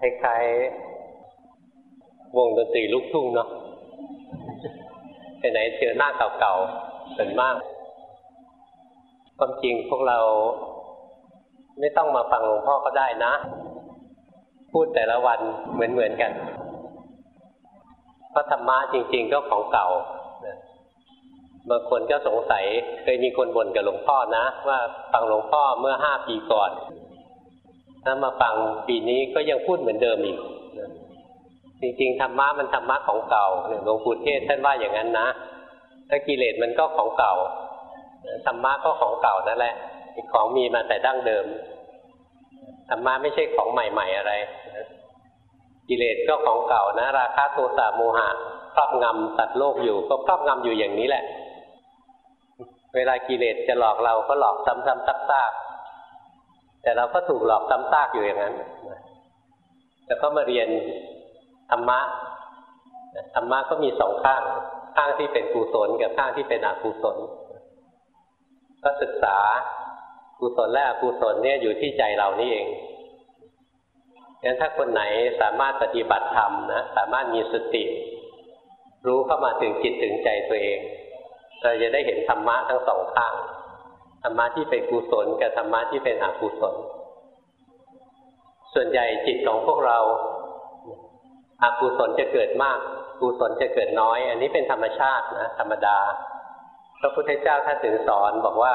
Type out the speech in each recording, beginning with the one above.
คล้ายๆวงดนตรีลูกทุ่งเนาะไปไหนเจอหน้าเก่าๆเป็นมาก ความจริงพวกเราไม่ต้องมาฟังหลวงพ่อก็ได้นะ พูดแต่ละวันเหมือนๆกันเพราะธรรมะจริง ๆ ก็ของเก่าบางคนก็สงสัยเคยมีคนบ่นกับหลวงพ่อนะ ว่าฟังหลวงพ่อเมื่อห้าปีก่อน ถ้ามาฟังปีนี้ก็ยังพูดเหมือนเดิมอีกจริงๆธรรมะมันธรรมะของเก่าหลวงปู่เทศท่านว่าอย่างนั้นนะถ้ากิเลสมันก็ของเก่าธรรมะก็ของเก่านั่นแหละของมีมาแต่ดั้งเดิมธรรมะไม่ใช่ของใหม่ ๆอะไรกิเลสก็ของเก่านะ ราคะโทสะโมหะครอบงำตัดโลกอยู่ ก็ครอบงำอยู่อย่างนี้แหละ เวลากิเลสจะหลอกเราก็หลอกซ้ำๆซักๆ แต่เราก็ถูกหลอกซ้ำซากอยู่อย่างนั้นแล้วก็มาเรียนธรรมะธรรมะก็มีสองข้างข้างที่เป็นกุศลกับข้างที่เป็นอกุศล ก็ศึกษากุศลและอกุศลเนี่ยอยู่ที่ใจเรานี่เองงั้นถ้าคนไหนสามารถปฏิบัติธรรมนะสามารถมีสติ รู้เข้ามาถึงจิตถึงใจตัวเอง เราจะได้เห็นธรรมะทั้งสองข้าง ธรรมะที่เป็นกุศลกับธรรมะที่เป็นอกุศล ส่วนใหญ่จิตของพวกเราอากุศลจะเกิดมากกุศลจะเกิดน้อย อันนี้เป็นธรรมชาตินะธรรมดา พระพุทธเจ้าท่านถึงสอนบอกว่า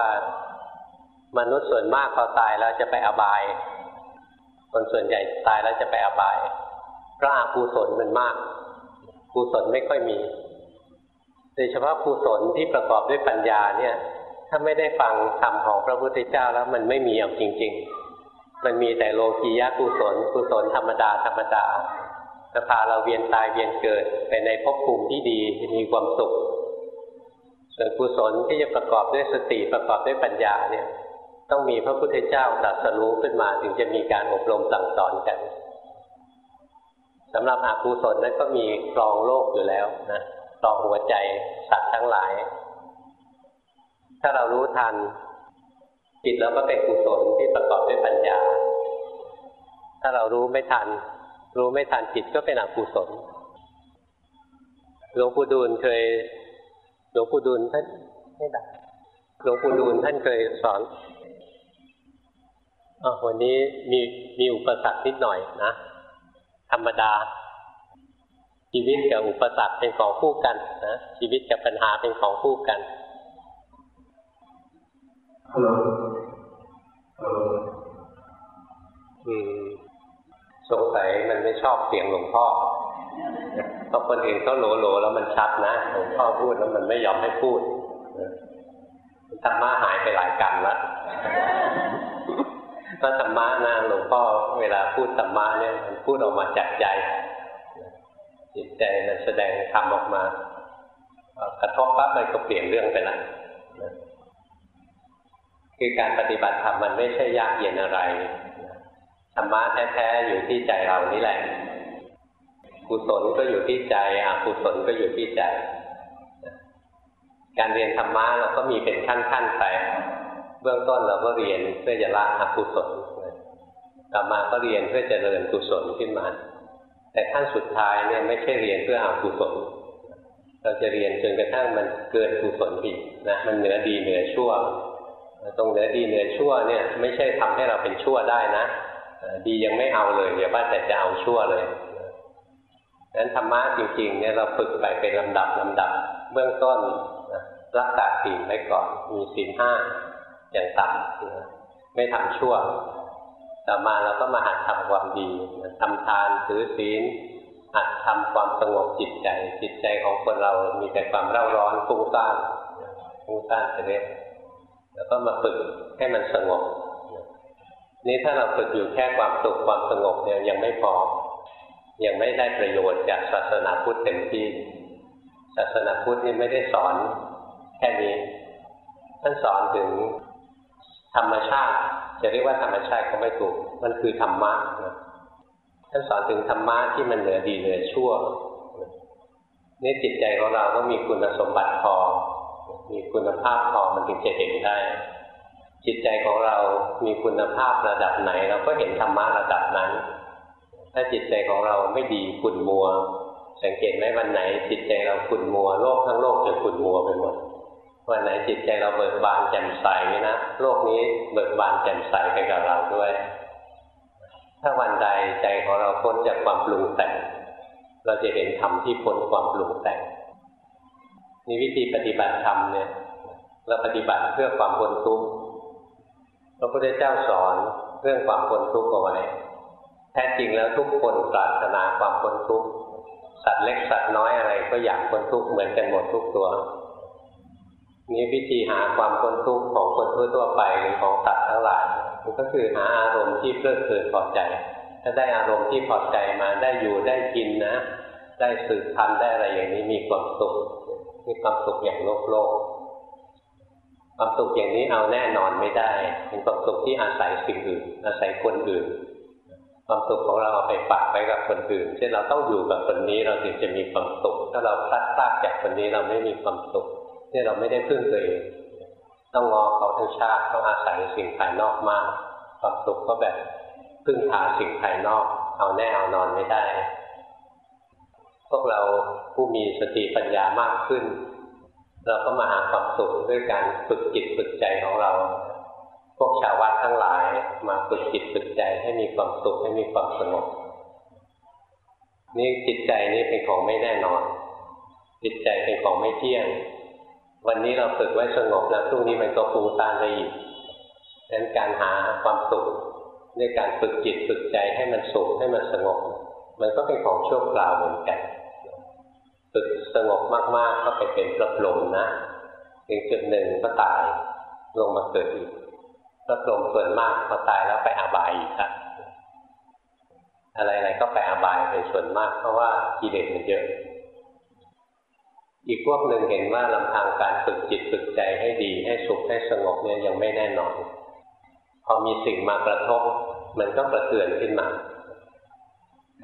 มนุษย์ส่วนมากพอตายแล้วจะไปอบาย คนส่วนใหญ่ตายแล้วจะไปอบายเพราะอากุศลมันมากกุศลไม่ค่อยมีโดยเฉพาะกุศลที่ประกอบด้วยปัญญาเนี่ย ถ้าไม่ได้ฟังธรรมของพระพุทธเจ้าแล้วมันไม่มีอย่างจริง ๆ มันมีแต่โลกียะกุศลกุศลธรรมดาธรรมดาจะพาเราเวียนตายเวียนเกิดไปในภพภูมิที่ดีมีความสุขส่วนกุศลที่จะประกอบด้วยสติประกอบด้วยปัญญาเนี่ย ต้องมีพระพุทธเจ้าตรัสรู้ขึ้นมาถึงจะมีการอบรมสั่งสอนกันสำหรับอกุศลนั้นก็มีกรองโลกอยู่แล้วนะกรองหัวใจสัตว์ทั้งหลาย ถ้าเรารู้ทันจิตแล้วก็เป็นกุศลที่ประกอบด้วยปัญญา ถ้าเรารู้ไม่ทัน รู้ไม่ทันจิตก็เป็นอกุศลหลวงปู่ดูลเคยหลวงปู่ดูลท่านไม่ดังหลวงปู่ดูลท่านเคยสอนอวันนี้มีมีอุปสรรคนิดหน่อยนะ ธรรมดา ชีวิตกับอุปสรรคเป็นของคู่กันนะชีวิตกับปัญหาเป็นของคู่กัน ฮัลโหลอืมสงสัยมันไม่ชอบเสียงหลวงพ่อเพราะคนอื่นเขาโหลโหลแล้วมันชัดนะ หลวงพ่อพูดแล้วมันไม่ยอมให้พูดธรรมะหายไปหลายกันละก็ธรรมะนะหลวงพ่อเวลาพูดธรรมะเนี่ยมันพูดออกมาจากใจ จิตใจมันแสดงทำออกมากระทบปั๊บมันก็เปลี่ยนเรื่องไปละ คือการปฏิบัติธรรมมันไม่ใช่ยากเย็นอะไรธรรมะแท้ๆอยู่ที่ใจเรานี่แหละกุศลก็อยู่ที่ใจอกุศลก็อยู่ที่ใจ การเรียนธรรมะเราก็มีเป็นขั้นๆไปเบื้องต้นเราก็เรียนเพื่อจะละอกุศลต่อมาก็เรียนเพื่อจะเริญกุศลขึ้นมา แต่ขั้นสุดท้ายเนี่ยไม่ใช่เรียนเพื่ออกุศลเราจะเรียนจนกระทั่งมันเกินกุศลอีกนะมันเหนือดีเหนือชั่ว ตรงเหนือดีเหนือชั่วเนี่ยไม่ใช่ทำให้เราเป็นชั่วได้นะ ดียังไม่เอาเลยอย่าว่าแต่จะเอาชั่วเลยนั้นธรรมะจริงๆเนี่ยเราฝึกไปเป็นลำดับลำดับ เบื้องต้นรักษาศีลไว้ก่อนมีศีลห้าอย่างต่ำไม่ทำชั่ว ต่อมาเราก็มาหัดทำความดีทำทานถือศีลหัดทำความสงบจิตใจ จิตใจของคนเรามีแต่ความเร่าร้อนฟุ้งซ่านฟุ้งซ่านไปเรื่อย แล้วก็มาฝึกให้มันสงบ นี่ถ้าเราฝึกอยู่แค่ความสุขความสงบเนี่ยยังไม่พอ ยังไม่ได้ประโยชน์จากศาสนาพุทธเต็มที่ ศาสนาพุทธนี่ไม่ได้สอนแค่นี้ ท่านสอนถึงธรรมชาติ จะเรียกว่าธรรมชาติก็ไม่ถูก มันคือธรรมะท่านสอนถึงธรรมะที่มันเหนือดีเหนือชั่วนี่จิตใจของเราต้องมีคุณสมบัติพอ มีคุณภาพพอมันถึงจะเห็นได้ จิตใจของเรามีคุณภาพระดับไหน เราก็เห็นธรรมะระดับนั้น ถ้าจิตใจของเราไม่ดีขุ่นมัว สังเกตไหมวันไหน จิตใจเราขุ่นมัวโลกทั้งโลกจะขุ่นมัวไปหมดวันไหนจิตใจเราเบิกบานแจ่มใสนะโลกนี้เบิกบานแจ่มใสไปกับเราด้วย ถ้าวันใดใจของเราพ้นจากความปรุงแต่ง เราจะเห็นธรรมที่พ้นความปรุงแต่ง นี่วิธีปฏิบัติธรรมเนี่ยเราปฏิบัติเพื่อความพ้นทุกข์พระพุทธเจ้าสอนเรื่องความพ้นทุกข์เอาไว้แท้จริงแล้วทุกคนปรารถนาความพ้นทุกข์สัตว์เล็กสัตว์น้อยอะไรก็อยากพ้นทุกข์เหมือนกันหมดทุกตัวนี้วิธีหาความพ้นทุกข์ของคนทั่วไปหรือของสัตว์ทั้งหลายมันก็คือหาอารมณ์ที่เพลิดเพลินพอใจ ถ้าได้อารมณ์ที่พอใจมาได้อยู่ได้กินนะ ได้สืบพันธุ์ได้อะไรอย่างนี้มีความสุข มีความสุขอย่างโลกโลกความสุขอย่างนี้เอาแน่นอนไม่ได้ เป็นความสุขที่อาศัยสิ่งอื่น อาศัยคนอื่น ความสุขของเราเอาไปฝากไว้กับคนอื่น เช่นเราต้องอยู่กับคนนี้เราถึงจะมีความสุข ถ้าเราพลัดพรากจากคนนี้เราไม่มีความสุขเนี่ยเราไม่ได้พึ่งตัวเอง ต้องงอเขาทั้งชาติต้องอาศัยสิ่งภายนอกมาก ความสุขก็แบบพึ่งพาสิ่งภายนอก เอาแน่เอานอนไม่ได้ วกเราผู้มีสติปัญญามากขึ้น เราก็มาหาความสุขด้วยการฝึกจิตฝึกใจของเรา พวกชาววัดทั้งหลายมาฝึกจิตฝึกใจให้มีความสุขให้มีความสงบนี่จิตใจนี่เป็นของไม่แน่นอน จิตใจเป็นของไม่เที่ยง วันนี้เราฝึกไว้สงบแล้วพรุ่งนี้มันก็ฟูงซ่านได้อีกดังนั้นการหาความสุขด้วยการฝึกจิตฝึกใจให้มันสุขให้มันสงบ มันก็เป็นของชั่วคราวเหมือนกัน ฝึกสงบมากๆก็ไปเป็นประลมนะถึงจุดหนึ่งก็ตายลงมาเกิดอีกประลมส่วนมากพอตายแล้วไปอาบายอีกครับอะไรๆก็ไปอาบายเป็นส่วนมาก เพราะว่ากิเลสมันเยอะ อีกพวกหนึ่งเห็นว่าลำพังการฝึกจิตฝึกใจให้ดีให้สุขให้สงบเนี่ยยังไม่แน่นอน พอมีสิ่งมากระทบ มันก็กระเตือนขึ้นมา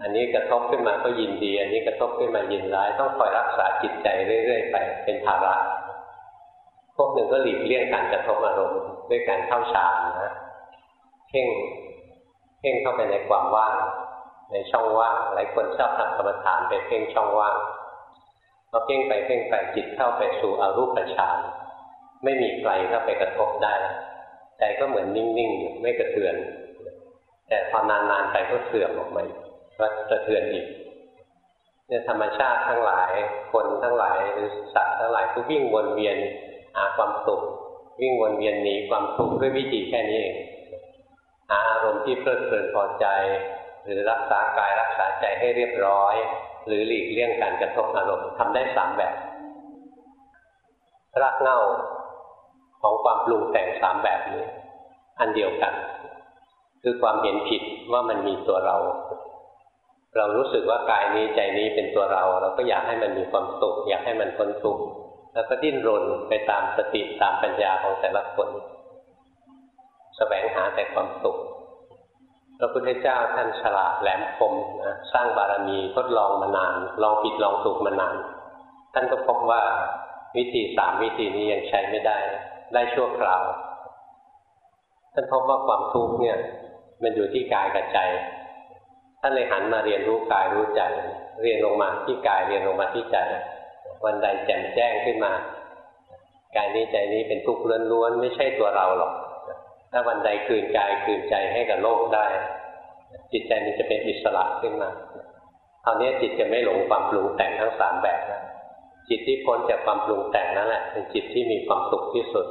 อันนี้กระทบขึ้นมาก็ยินดี อันนี้กระทบขึ้นมายินร้าย ต้องคอยรักษาจิตใจเรื่อยๆไปเป็นภาระพวกหนึ่งก็หลีกเลี่ยงการกระทบอารมณ์ด้วยการเข้าฌานนะเพ่งเพ่งเข้าไปในความว่างในช่องว่างหลายคนชอบทำกรรมฐานไปเพ่งช่องว่างพอเพ่งไปเพ่งไปจิตเข้าไปสู่อรูปฌานไม่มีใครเข้าไปกระทบได้ใจก็เหมือนนิ่งๆอยู่ไม่กระเทือน แต่พอนานๆไปก็เสื่อมออกมาก็ กระเทือนอีกเนี่ยธรรมชาติทั้งหลาย คนทั้งหลายหรือสัตว์ทั้งหลายก็วิ่งวนเวียนหาความสุขวิ่งวนเวียนหนีความทุกข์ด้วยวิธีแค่นี้เองหาอารมณ์ที่เพลิดเพลินพอใจ หรือรักษากายรักษาใจให้เรียบร้อย หรือหลีกเลี่ยงการกระทบอารมณ์ทำได้สามแบบรากเง้าของความปรุงแต่งสามแบบนี้ อันเดียวกัน คือความเห็นผิดว่ามันมีตัวเรา เรารู้สึกว่ากายนี้ใจนี้เป็นตัวเรา เราก็อยากให้มันมีความสุขอยากให้มันพ้นทุกข์แล้วก็ดิ้นรนไปตามสติตามปัญญาของแต่ละคนสแสวงหาแต่ความสุขพระพุทธเจ้าท่านฉลาดแหลมคมนะสร้างบารมีทดลองมานาน ลองผิดลองถูกมานาน ท่านก็พบว่าวิธีสามวิธีนี้ยังใช้ไม่ได้ ได้ชั่วคราว ท่านพบว่าความทุกข์เนี่ย มันอยู่ที่กายกับใจ ท่านเลยหันมาเรียนรู้กายรู้ใจ เรียนลงมาที่กายเรียนลงมาที่ใจ วันใดแจ่มแจ้งขึ้นมากายนี้ใจนี้เป็นทุกข์ล้วนๆไม่ใช่ตัวเราหรอก ถ้าวันใดคืนกายคืนใจให้กับโลกได้ จิตใจมันจะเป็นอิสระขึ้นมาคราวนี้จิตจะไม่หลงความปรุงแต่งทั้งสามแบบนะจิตที่พ้นจากความปรุงแต่งนั่นแหละเป็นจิตที่มีความสุขที่สุด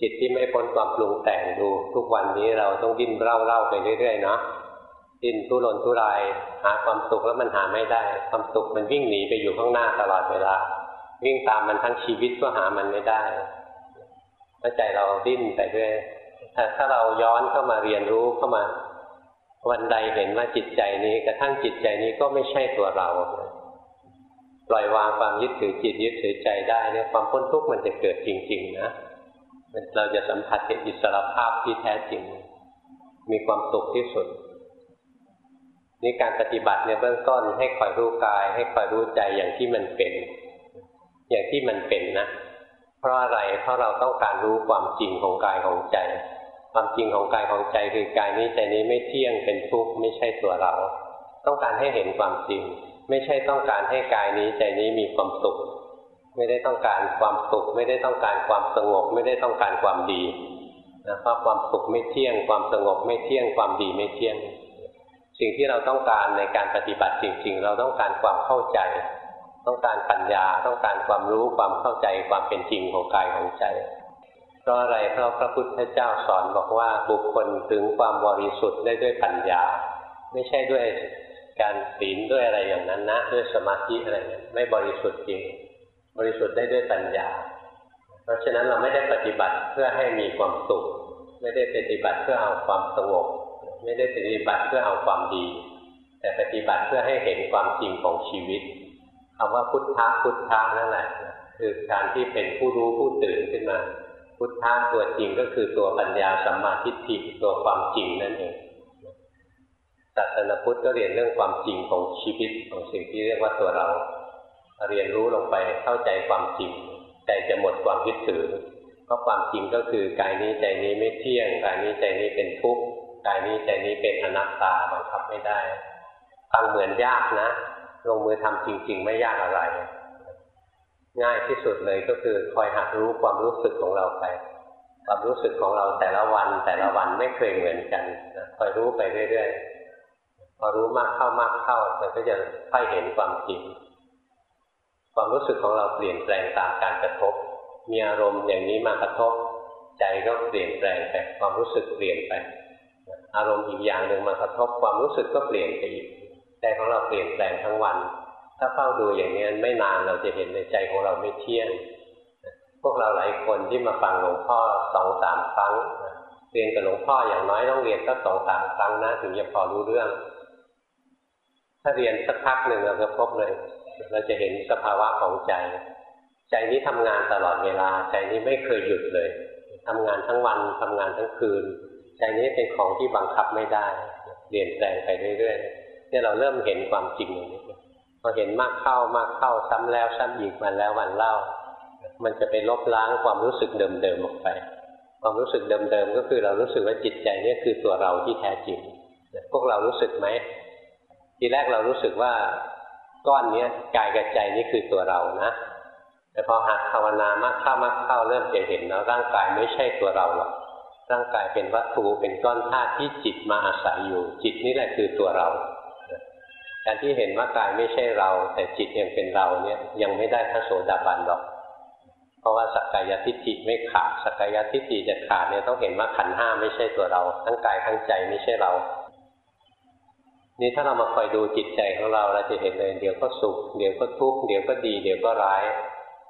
จิตที่ไม่พ้นความปรุงแต่งดู ทุกวันนี้เราต้องดิ้นเล่าๆไปเรื่อยๆเนาะ ดิ้นทุรนทุราย หาความสุขแล้วมันหาไม่ได้ ความสุขมันวิ่งหนีไปอยู่ข้างหน้าตลอดเวลา วิ่งตามมันทั้งชีวิตก็หามันไม่ได้แล้วใจเราดิ้นไปเรื่อยแต่ถ้าเราย้อนเข้ามาเรียนรู้เข้ามา วันใดเห็นว่าจิตใจนี้กระทั่งจิตใจนี้ก็ไม่ใช่ตัวเรา ปล่อยวางความยึดถือจิตยึดถือใจได้เนี่ยความพ้นทุกข์มันจะเกิดจริง ๆ นะเราจะสัมผัสเห็นอิสรภาพที่แท้จริง มีความสุขที่สุด นี่การปฏิบัติเนี่ยเบื้องต้นให้คอยรู้กาย ให้คอยรู้ใจอย่างที่มันเป็น อย่างที่มันเป็นนะ เพราะอะไรเพราะเราต้องการรู้ความจริงของกายของใจ ความจริงของกายของใจคือกายนี้ใจนี้ไม่เที่ยงเป็นทุกข์ไม่ใช่ตัวเรา ต้องการให้เห็นความจริง ไม่ใช่ต้องการให้กายนี้ใจนี้มีความสุข ไม่ได้ต้องการความสุข ไม่ได้ต้องการความสงบ ไม่ได้ต้องการความดีนะเพราะความสุขไม่เที่ยง ความสงบไม่เที่ยงความดีไม่เที่ยง สิ่งที่เราต้องการในการปฏิบัติจริง ๆ เราต้องการความเข้าใจ ต้องการปัญญา ต้องการความรู้ความเข้าใจความเป็นจริงของกายของใจ เพราะอะไรเพราะพระพุทธเจ้าสอนบอกว่าบุคคลถึงความบริสุทธิ์ได้ด้วยปัญญา ไม่ใช่ด้วยการศีลด้วยอะไรอย่างนั้นนะด้วยสมาธิอะไรไม่บริสุทธิ์จริง บริสุทธิ์ได้ด้วยปัญญา เพราะฉะนั้นเราไม่ได้ปฏิบัติเพื่อให้มีความสุข ไม่ได้ปฏิบัติเพื่อเอาความสงบ ไม่ได้ปฏิบัติเพื่อเอาความดี แต่ปฏิบัติเพื่อให้เห็นความจริงของชีวิตคำว่าพุทธะพุทธะนั่นแหละคือการที่เป็นผู้รู้ผู้ตื่นขึ้นมา พุทธะตัวจริงก็คือตัวปัญญาสัมมาทิฏฐิตัวความจริงนั่นเองศาสนาพุทธก็เรียนเรื่องความจริงของชีวิตของสิ่งที่เรียกว่าตัวเรา เรียนรู้ลงไปเข้าใจความจริงใจจะหมดความยึดถือเพราะความจริงก็คือกายนี้ใจนี้ไม่เที่ยงกายนี้ใจนี้เป็นทุกข์ กายนี้ใจนี้เป็นอนัตตาบังคับไม่ได้ฟังเหมือนยากนะลงมือทำจริง ๆ ไม่ยากอะไร ง่ายที่สุดเลยก็คือคอยหัดรู้ความรู้สึกของเราไปความรู้สึกของเราแต่ละวันแต่ละวันไม่เคยเหมือนกันคอยรู้ไปเรื่อยๆพอรู้มากเข้ามากเข้ามันก็จะค่อยเห็นความจริง ความรู้สึกของเราเปลี่ยนแปลงตามการกระทบ มีอารมณ์อย่างนี้มากระทบ ใจก็เปลี่ยนแปลงไปความรู้สึกเปลี่ยนไป อารมณ์อีกอย่างหนึ่งมากระทบความรู้สึกก็เปลี่ยนไปอีกใจของเราเปลี่ยนแปลงทั้งวัน ถ้าเฝ้าดูอย่างนี้ไม่นานเราจะเห็นในใจของเราไม่เที่ยงพวกเราหลายคนที่มาฟังหลวงพ่อสองสามครั้งเรียนกับหลวงพ่ออย่างน้อยต้องเรียนก็สองสามครั้งนะถึงจะพอรู้เรื่อง ถ้าเรียนสักพักหนึ่งเราจะพบเลย เราจะเห็นสภาวะของใจ ใจนี้ทำงานตลอดเวลา ใจนี้ไม่เคยหยุดเลยทำงานทั้งวันทำงานทั้งคืน ใจนี้เป็นของที่บังคับไม่ได้ เปลี่ยนแปลงไปเรื่อยๆเนี่ยเราเริ่มเห็นความจริงอย่างนี้พอเห็นมากเข้ามากเข้าซ้ำแล้วซ้ำอีกวันแล้ววันเล่า มันจะไปลบล้างความรู้สึกเดิมๆออกไป ความรู้สึกเดิมๆก็คือเรารู้สึกว่าจิตใจนี่คือตัวเราที่แท้จริงพวกเรารู้สึกไหมทีแรกเรารู้สึกว่าก้อนนี้กายกับใจนี่คือตัวเรานะ แต่พอหัดภาวนามากเข้ามากเข้าเริ่มจะเห็นแล้วร่างกายไม่ใช่ตัวเราหรอก ร่างกายเป็นวัตถุเป็นก้อนธาตุที่จิตมาอาศัยอยู่ จิตนี่แหละคือตัวเรา การที่เห็นว่ากายไม่ใช่เรา แต่จิตยังเป็นเราเนี่ยยังไม่ได้พระโสดาบันหรอก เพราะว่าสักกายทิฏฐิไม่ขาดสักกายทิฏฐิจะขาดเนี่ยต้องเห็นว่าขันห้าไม่ใช่ตัวเรา ทั้งกายทั้งใจไม่ใช่เรา นี่ถ้าเรามาคอยดูจิตใจของเราเราจะเห็นเลยเดี๋ยวก็สุข เดี๋ยวก็ทุกข์เดี๋ยวก็ดี เดี๋ยวก็ร้าย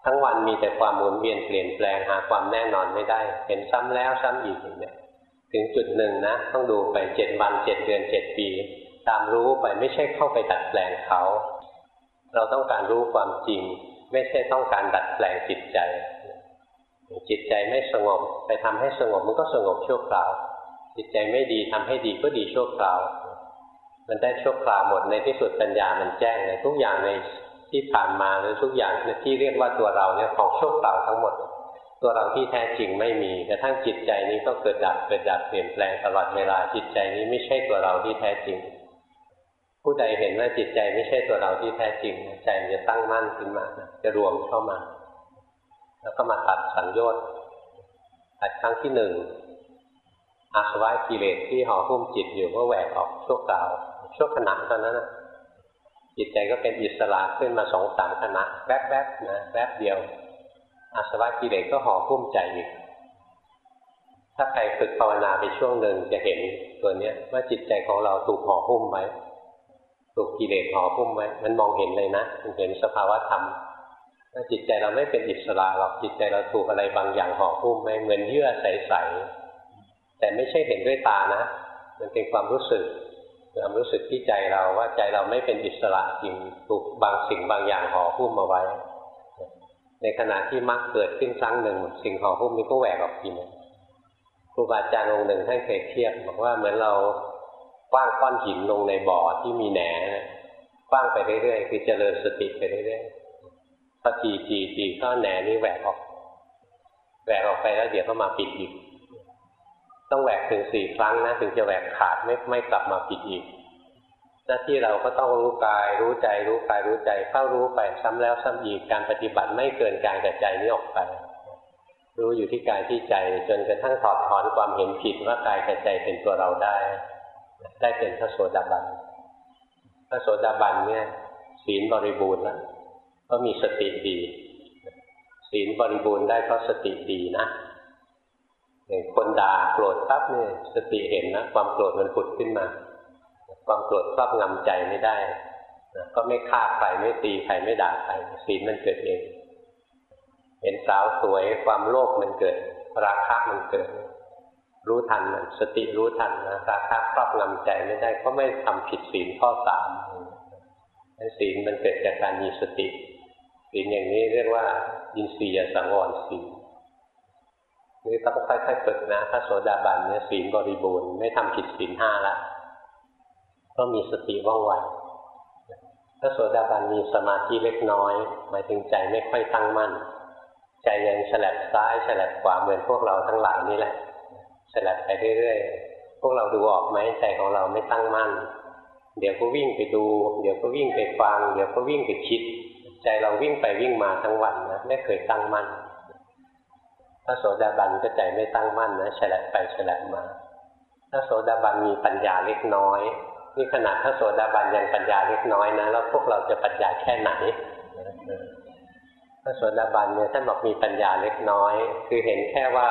ทั้งวันมีแต่ความหมุนเวียนเปลี่ยนแปลงหาความแน่นอนไม่ได้ เห็นซ้ำแล้วซ้ำอีกอย่างนี้ถึงจุดหนึ่งนะ ต้องดูไปเจ็ดวันเจ็ดเดือนเจ็ดปี ตามรู้ไปไม่ใช่เข้าไปดัดแปลงเขา เราต้องการรู้ความจริง ไม่ใช่ต้องการดัดแปลงจิตใจ จิตใจไม่สงบไปทำให้สงบมันก็สงบชั่วคราว จิตใจไม่ดีทำให้ดีก็ดีชั่วคราวมันได้ชั่วคราวหมดในที่สุดปัญญามันแจ้งเลยทุกอย่างใน ที่ผ่านมาหรือทุกอย่างที่เรียกว่าตัวเราเนี่ยของชั่วคราวทั้งหมด ตัวเราที่แท้จริงไม่มีแต่ทั้งจิตใจนี้ก็เกิดดับเกิดดับเปลี่ยนแปลงตลอดเวลาจิตใจนี้ไม่ใช่ตัวเราที่แท้จริง ผู้ใดเห็นว่าจิตใจไม่ใช่ตัวเราที่แท้จริงใจมันจะตั้งมั่นขึ้นมาจะรวมเข้ามา แล้วก็มาตัดสัญญา์ตัดครั้งที่หนึ่งอาสวะกิเลสที่ห่อหุ้มจิตอยู่ก็แหวกออกชั่วคราวชั่วขณะเท่านั้นนะ จิตใจก็เป็นอิสระขึ้นมาสองสามขณะแวบๆนะแวบเดียว อาสวะกิเลสก็ห่อหุ้มใจอีก ถ้าใครฝึกภาวนาไปช่วงหนึ่งจะเห็นตัวเนี้ยว่าจิตใจของเราถูกห่อหุ้มไว้ถูกกิเลสห่อหุ้มไว้ มันมองเห็นเลยนะมันเห็นสภาวะธรรมว่าจิตใจเราไม่เป็นอิสระหรอกจิตใจเราถูกอะไรบางอย่างห่อหุ้มไว้เหมือนเยื่อใสๆแต่ไม่ใช่เห็นด้วยตานะ มันเป็นความรู้สึก ความรู้สึกที่ใจเราว่าใจเราไม่เป็นอิสระจริงถูกบางสิ่งบางอย่างห่อหุ้มมาไว้ ในขณะที่มรรคเกิดขึ้นครั้งหนึ่ง สิ่งห่อหุ้มนี้ก็แหวกออกทีนึงครูบาอาจารย์องค์หนึ่งท่านเคยเทียบบอกว่าเหมือนเราว้างก้อนหินลงในบ่อที่มีแหนคว้างไปเรื่อยๆคือเจริญสติไปเรื่อยๆพอจีจีจีก็แหนนี้แหวกออกแหวกออกไปแล้วเดี๋ยวก็มาปิดอีก ต้องแหวกถึงสี่ครั้งนะถึงจะแหวกขาดไม่ไม่กลับมาปิดอีก หน้าที่เราก็ต้องรู้กาย รู้ใจรู้กายรู้ใจเข้ารู้ไปซ้ำแล้วซ้ำอีกการปฏิบัติไม่เกินกายกับใจนี้ออกไป รู้อยู่ที่กายที่ใจจนกระทั่งถอดถอนความเห็นผิดว่ากายกับใจเป็นตัวเราได้ ได้เป็นพระโสดาบันพระโสดาบันเนี่ยศีลบริบูรณ์แล้วก็มีสติดีศีลบริบูรณ์ได้เพราะสติดีนะ อย่างคนด่าโกรธปั๊บเนี่ยสติเห็นนะความโกรธมันผุดขึ้นมา ความโกรธครอบงำใจไม่ได้นะก็ไม่ฆ่าใครไม่ตีใครไม่ด่าใครศีลมันเกิดเอง เห็นสาวสวยความโลภมันเกิด ราคะมันเกิด รู้ทันมันสติรู้ทันนะราคะครอบงำใจไม่ได้ก็ไม่ทำผิดศีลข้อสามศีลมันเกิดจากการมีสติศีลอย่างนี้เรียกว่าอินทรียสังวรศีล นี่ต้องค่อยๆฝึกนะถ้าโสดาบันเนี่ยศีลบริบูรณ์ไม่ทำผิดศีลห้าละก็มีสติว่องไวถ้าโสดาบันมีสมาธิเล็กน้อย หมายถึงใจไม่ค่อยตั้งมั่น ใจยังฉลับซ้ายฉลับขวาเหมือนพวกเราทั้งหลายนี่แหละฉลับไปเรื่อยๆพวกเราดูออกไหมใจของเราไม่ตั้งมั่น เดี๋ยวก็วิ่งไปดู เดี๋ยวก็วิ่งไปฟัง เดี๋ยวก็วิ่งไปคิด ใจเราวิ่งไปวิ่งมาทั้งวันนะไม่เคยตั้งมั่น ถ้าโสดาบันก็ใจไม่ตั้งมั่นนะฉลับไปฉลับมาถ้าโสดาบันมีปัญญาเล็กน้อยนี่ขนาดถ้าโสดาบันยังปัญญาเล็กน้อยนะแล้วพวกเราจะปัญญาแค่ไหนถ้าโสดาบันเนี่ยท่านบอกมีปัญญาเล็กน้อย คือเห็นแค่ว่า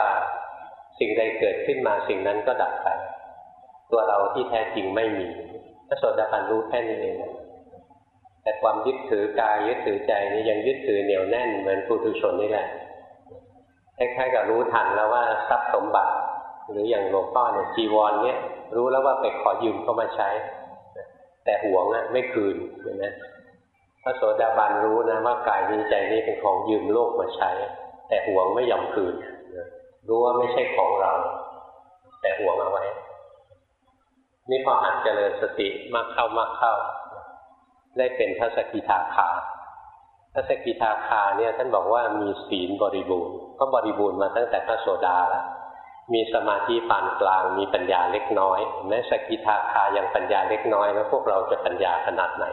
สิ่งใดเกิดขึ้นมาสิ่งนั้นก็ดับไป ตัวเราที่แท้จริงไม่มีถ้าโสดาบันรู้แค่นี้เองแต่ความยึดถือกายยึดถือใจนี่ยังยึดถือเหนียวแน่นเหมือนปุถุชนนี่แหละ คล้ายๆกับรู้ทันแล้วว่าทรัพย์สมบัติ หรืออย่างหลวงพ่อเนี่ยจีวรเนี่ยรู้แล้วว่าไปขอยืมเข้ามาใช้ แต่หวงอะไม่คืนเห็นไหมพระโสดาบันรู้นะว่ากายนี้ใจนี้เป็นของยืมโลกมาใช้ แต่หวงไม่ยอมคืนรู้ว่าไม่ใช่ของเรา แต่หวงเอาไว้ นี่พอหัดเจริญสติมากเข้ามากเข้า ได้เป็นพระสกิทาคาพระสกิทาคาเนี่ยท่านบอกว่ามีศีลบริบูรณ์ ก็บริบูรณ์มาตั้งแต่พระโสดาแล้วมีสมาธิปานกลาง มีปัญญาเล็กน้อยแม้สกิทาคายังปัญญาเล็กน้อย แล้วพวกเราจะปัญญาขนาดไหน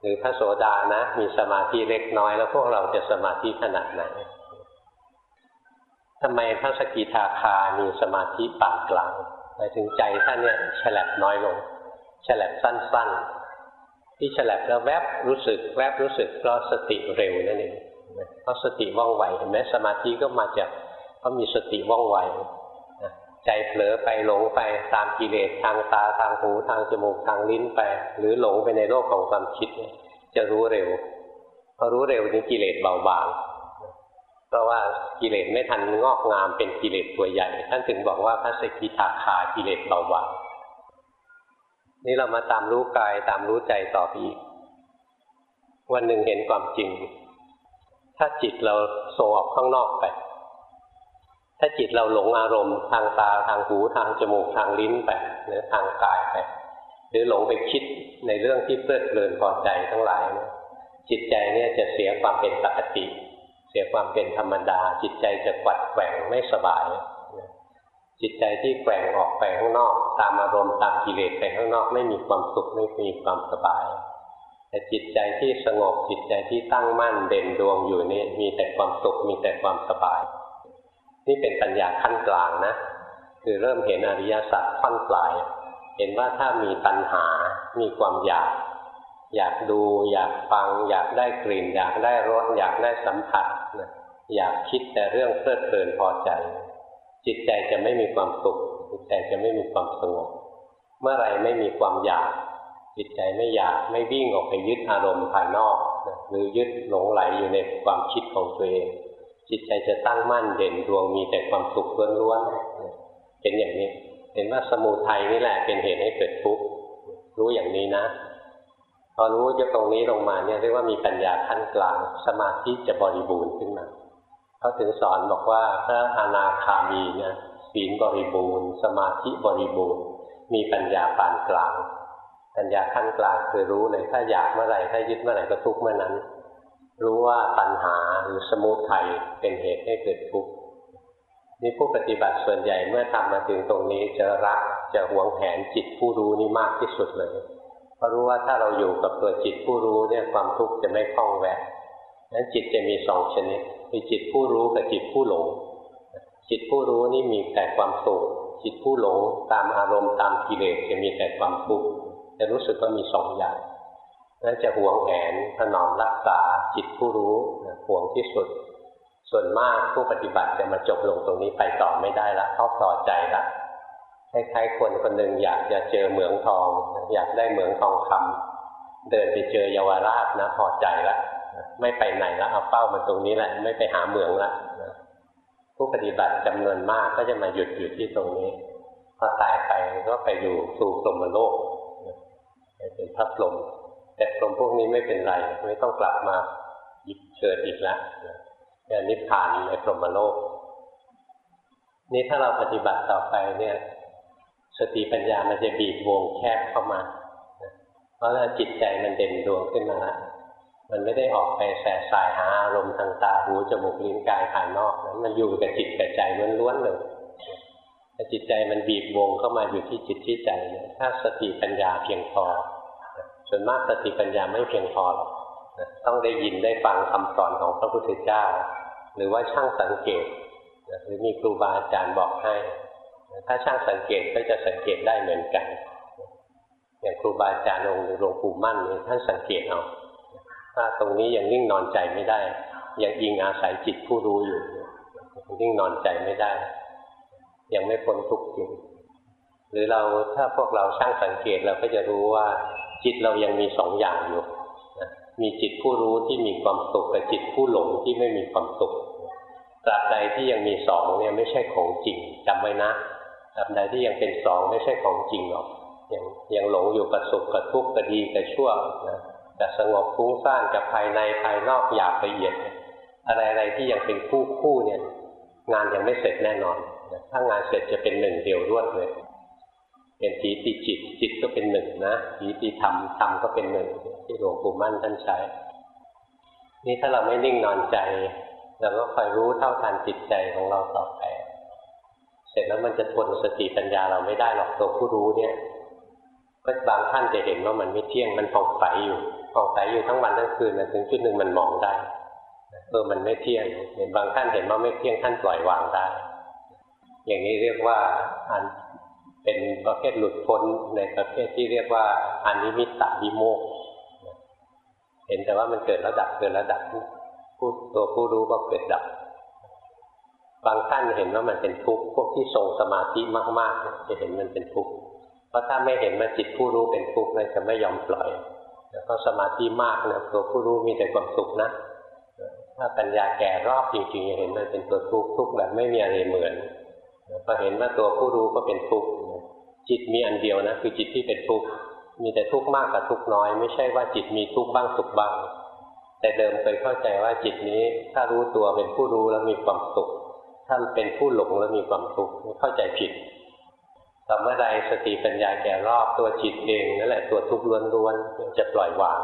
หรือพระโสดานะ มีสมาธิเล็กน้อย แล้วพวกเราจะสมาธิขนาดไหนทำไมพระสกิทาคามีสมาธิปานกลางหมายถึงใจท่านเนี่ยฉลับน้อยลงฉลับสั้น ๆ ที่ฉลับแล้วแวบรู้สึก แวบรู้สึกเพราะสติเร็วนั่นเอง เพราะสติว่องไวเห็นไหมสมาธิก็มาจากเพราะมีสติว่องไวใจเผลอไปหลงไปตามกิเลสทางตาทางหูทางจมูกทางลิ้นไป หรือหลงไปในโลกของความคิด จะรู้เร็วพอรู้เร็วนี้กิเลสเบาบางเพราะว่ากิเลสไม่ทันงอกงามเป็นกิเลสตัวใหญ่ ท่านถึงบอกว่าพระสกิทาคากิเลสเบาบางนี่เรามาตามรู้กายตามรู้ใจต่อไปอีก วันหนึ่งเห็นความจริง ถ้าจิตเราส่งออกข้างนอกไป ถ้าจิตเราหลงอารมณ์ ทางตาทางหูทางจมูกทางลิ้นไปหรือทางกายไป หรือหลงไปคิดในเรื่องที่เพลิดเพลินพอใจทั้งหลายนะจิตใจเนี่ยจะเสียความเป็นปกติ เสียความเป็นธรรมดา จิตใจจะกวัดแกว่งไม่สบายจิตใจที่แกว่งออกไปข้างนอก ตามอารมณ์ตามกิเลสไปข้างนอก ไม่มีความสุขไม่มีความสบาย แต่จิตใจที่สงบจิตใจที่ตั้งมั่นเด่นดวงอยู่นี่มีแต่ความสุขมีแต่ความสบาย นี่เป็นปัญญาขั้นกลางนะ คือเริ่มเห็นอริยสัจขั้นปลาย เห็นว่าถ้ามีตัณหา มีความอยาก อยากดู อยากฟัง อยากได้กลิ่น อยากได้รสอยากได้สัมผัสนะอยากคิดแต่เรื่องเพลิดเพลินพอใจ จิตใจจะไม่มีความสุขจิตใจจะไม่มีความสงบ เมื่อไรไม่มีความอยาก จิตใจไม่อยากไม่วิ่งออกไปยึดอารมณ์ภายนอกนะหรือยึดหลงไหลอยู่ในความคิดของตัวเองจิตใจจะตั้งมั่นเด่นดวงมีแต่ความสุขล้วนๆเป็นอย่างนี้เห็นว่าสมุทัยนี่แหละเป็นเหตุให้เกิดทุกข์รู้อย่างนี้นะ พอรู้จะตรงนี้ลงมาเนี่ยเรียกว่ามีปัญญาขั้นกลาง สมาธิจะบริบูรณ์ขึ้นมาเขาถึงสอนบอกว่าพระอนาคามีเนี่ยศีลบริบูรณ์ สมาธิบริบูรณ์ มีปัญญาปานกลาง ปัญญาขั้นกลางคือรู้เลย ถ้าอยากเมื่อไหร่ถ้ายึดเมื่อไหร่ก็ทุกข์เมื่อนั้น รู้ว่าตัณหาหรือสมุทัยเป็นเหตุให้เกิดทุกข์นี่ผู้ปฏิบัติส่วนใหญ่เมื่อทำมาถึงตรงนี้จะรักจะหวงแหนจิตผู้รู้นี่มากที่สุดเลยเพราะรู้ว่าถ้าเราอยู่กับตัวจิตผู้รู้เนี่ยความทุกข์จะไม่คล้องแวะนั้นจิตจะมีสองชนิดคือจิตผู้รู้กับจิตผู้หลง จิตผู้รู้นี่มีแต่ความสุขจิตผู้หลงตามอารมณ์ตามกิเลสจะมีแต่ความทุกข์ จะรู้สึกว่ามีสองอย่างนั้นจะห่วงแหนถนอมรักษาจิตผู้รู้ห่วงที่สุด ส่วนมากผู้ปฏิบัติจะมาจบลงตรงนี้ไปต่อไม่ได้ละเขาพอใจละคล้ายๆคนคนหนึ่งอยากจะเจอเหมืองทอง อยากได้เหมืองทองคำเดินไปเจอเยาวราชนะพอใจละไม่ไปไหนล้วเอาเป้ามาตรงนี้แหละ ไม่ไปหาเหมืองละผู้ปฏิบัติจำนวนมากก็จะมาหยุดอยู่ที่ตรงนี้พอตายไปก็ไปอยู่สู่สมโลก เป็นพระพรหมแต่พรหมพวกนี้ไม่เป็นไร ไม่ต้องกลับมาเกิดอีกแล้วจะนิพพานในพรหมโลก นี่ถ้าเราปฏิบัติต่อไปเนี่ย สติปัญญามันจะบีบวงแคบเข้ามา เพราะว่าจิตใจมันเด่นดวงขึ้นมาแล้วมันไม่ได้ออกไปแสสายหาอารมณ์ทางตาหูจมูกลิ้นกายภายนอกนั้นมันอยู่กับจิตกับใจล้วนๆเลย ถ้าจิตใจมันบีบวงเข้ามาอยู่ที่จิตที่ใจเนี่ยถ้าสติปัญญาเพียงพอส่วนมากสติปัญญาไม่เพียงพอหรอกต้องได้ยินได้ฟังคำสอนของพระพุทธเจ้า หรือว่าช่างสังเกตหรือมีครูบาอาจารย์บอกให้ ถ้าช่างสังเกตก็จะสังเกตได้เหมือนกัน อย่างครูบาอาจารย์องค์หลวงปู่มั่นนี่ท่านสังเกตเอาถ้าตรงนี้ยังนิ่งนอนใจไม่ได้ ยังอิงอาศัยจิตผู้รู้อยู่ยังนิ่งนอนใจไม่ได้ ยังไม่พ้นทุกข์จริง หรือเราถ้าพวกเราช่างสังเกตเราก็จะรู้ว่า จิตเรายังมีสองอย่างอยู่มีจิตผู้รู้ที่มีความสุขกับจิตผู้หลงที่ไม่มีความสุขตราบใดที่ยังมีสองเนี่ยไม่ใช่ของจริงจำไว้นะตราบใดที่ยังเป็นสองไม่ใช่ของจริงหรอกยังยังหลงอยู่กับสุขกับทุกข์กับดีกับชั่วนะจะสงบฟุ้งซ่านกับภายในภายนอกหยาบละเอียด อะไรอะไรที่ยังเป็นคู่คู่เนี่ย งานยังไม่เสร็จแน่นอน ถ้างานเสร็จจะเป็นหนึ่งเดียวรวดเลย เป็นผีติจิต จิตก็เป็นหนึ่งนะผีติธรรมธรรมก็เป็นหนึ่งที่หลวงปู่มั่นท่านใช้ นี่ถ้าเราไม่นิ่งนอนใจเราก็คอยรู้เท่าทันจิตใจของเราต่อไป เสร็จแล้วมันจะทนสติปัญญาเราไม่ได้หรอกตัวผู้รู้เนี่ยก็บางท่านจะเห็นว่ามันไม่เที่ยงมันผ่องใสอยู่ผ่องใสอยู่ทั้งวันทั้งคืนนะถึงจุดหนึ่งมันมองได้เออมันไม่เที่ยงเห็นบางท่านเห็นว่าไม่เที่ยงท่านปล่อยวางได้ อย่างนี้เรียกว่าอันเป็นประเภทหลุดพ้นในประเภทที่เรียกว่าอนิมิตตวิโมกเห็นแต่ว่ามันเกิดแล้วดับเกิดแล้วดับผู้ตัวผู้รู้ก็เกิดดับ บางท่านเห็นว่ามันเป็นทุกข์พวกที่ทรงสมาธิมากๆจะเห็นมันเป็นทุกข์เพราะถ้าไม่เห็นว่าจิตผู้รู้เป็นทุกข์เลยจะไม่ยอมปล่อยแล้วก็สมาธิมากนะตัวผู้รู้มีแต่ความสุขนะถ้าปัญญาแก่รอบจริงๆจะเห็นมันเป็นตัวทุกข์ทุกข์แบบไม่มีอะไรเหมือน พอเห็นว่าตัวผู้รู้ก็เป็นทุกข์จิตมีอันเดียวนะคือจิตที่เป็นทุกข์มีแต่ทุกข์มากกับทุกข์น้อย ไม่ใช่ว่าจิตมีทุกข์บ้างสุขบ้าง แต่เดิมเคยเข้าใจว่าจิตนี้ ถ้ารู้ตัวเป็นผู้รู้แล้วมีความสุขถ้าเป็นผู้หลงแล้วมีความทุกข์เข้าใจผิดต่อเมื่อใดสติปัญญาแก่รอบตัวจิตเองนั่นแหละตัวทุกข์ล้วนๆจะปล่อยวาง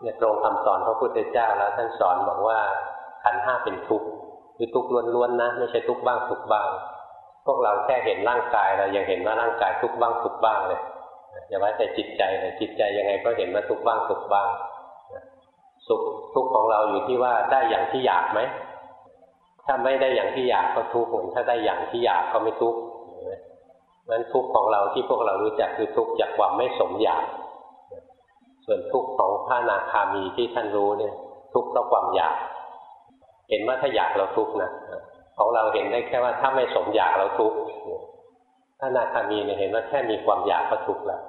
เนี่ยตรงคำสอนพระพุทธเจ้าแล้วท่านสอนบอกว่าขันห้าเป็นทุกข์ คือทุกข์ล้วนๆนะไม่ใช่ทุกข์บ้างสุขบ้าง พวกเราแค่เห็นร่างกายเรายังเห็นว่าร่างกายทุกข์บ้างสุขบ้างเลยอย่าว่าแต่จิตใจเลยจิตใจยังไงก็เห็นว่าทุกข์บ้างสุขบ้างสุขทุกข์ของเราอยู่ที่ว่าได้อย่างที่อยากไหมถ้าไม่ได้อย่างที่อยากก็ทุกข์ถ้าได้อย่างที่อยากก็ไม่ทุกข์นั้นทุกข์ของเราที่พวกเรารู้จักคือทุกข์จากความไม่สมอยาก ส่วนทุกข์ของพระนาคามีที่ท่านรู้เนี่ย ทุกข์เพราะความอยาก เห็นว่าถ้าอยากเราทุกข์นะของเราเห็นได้แค่ว่าถ้าไม่สมอยากเราทุกข์พระนาคามีเนี่ยเห็นว่าแค่มีความอยากก็ทุกข์แล้ว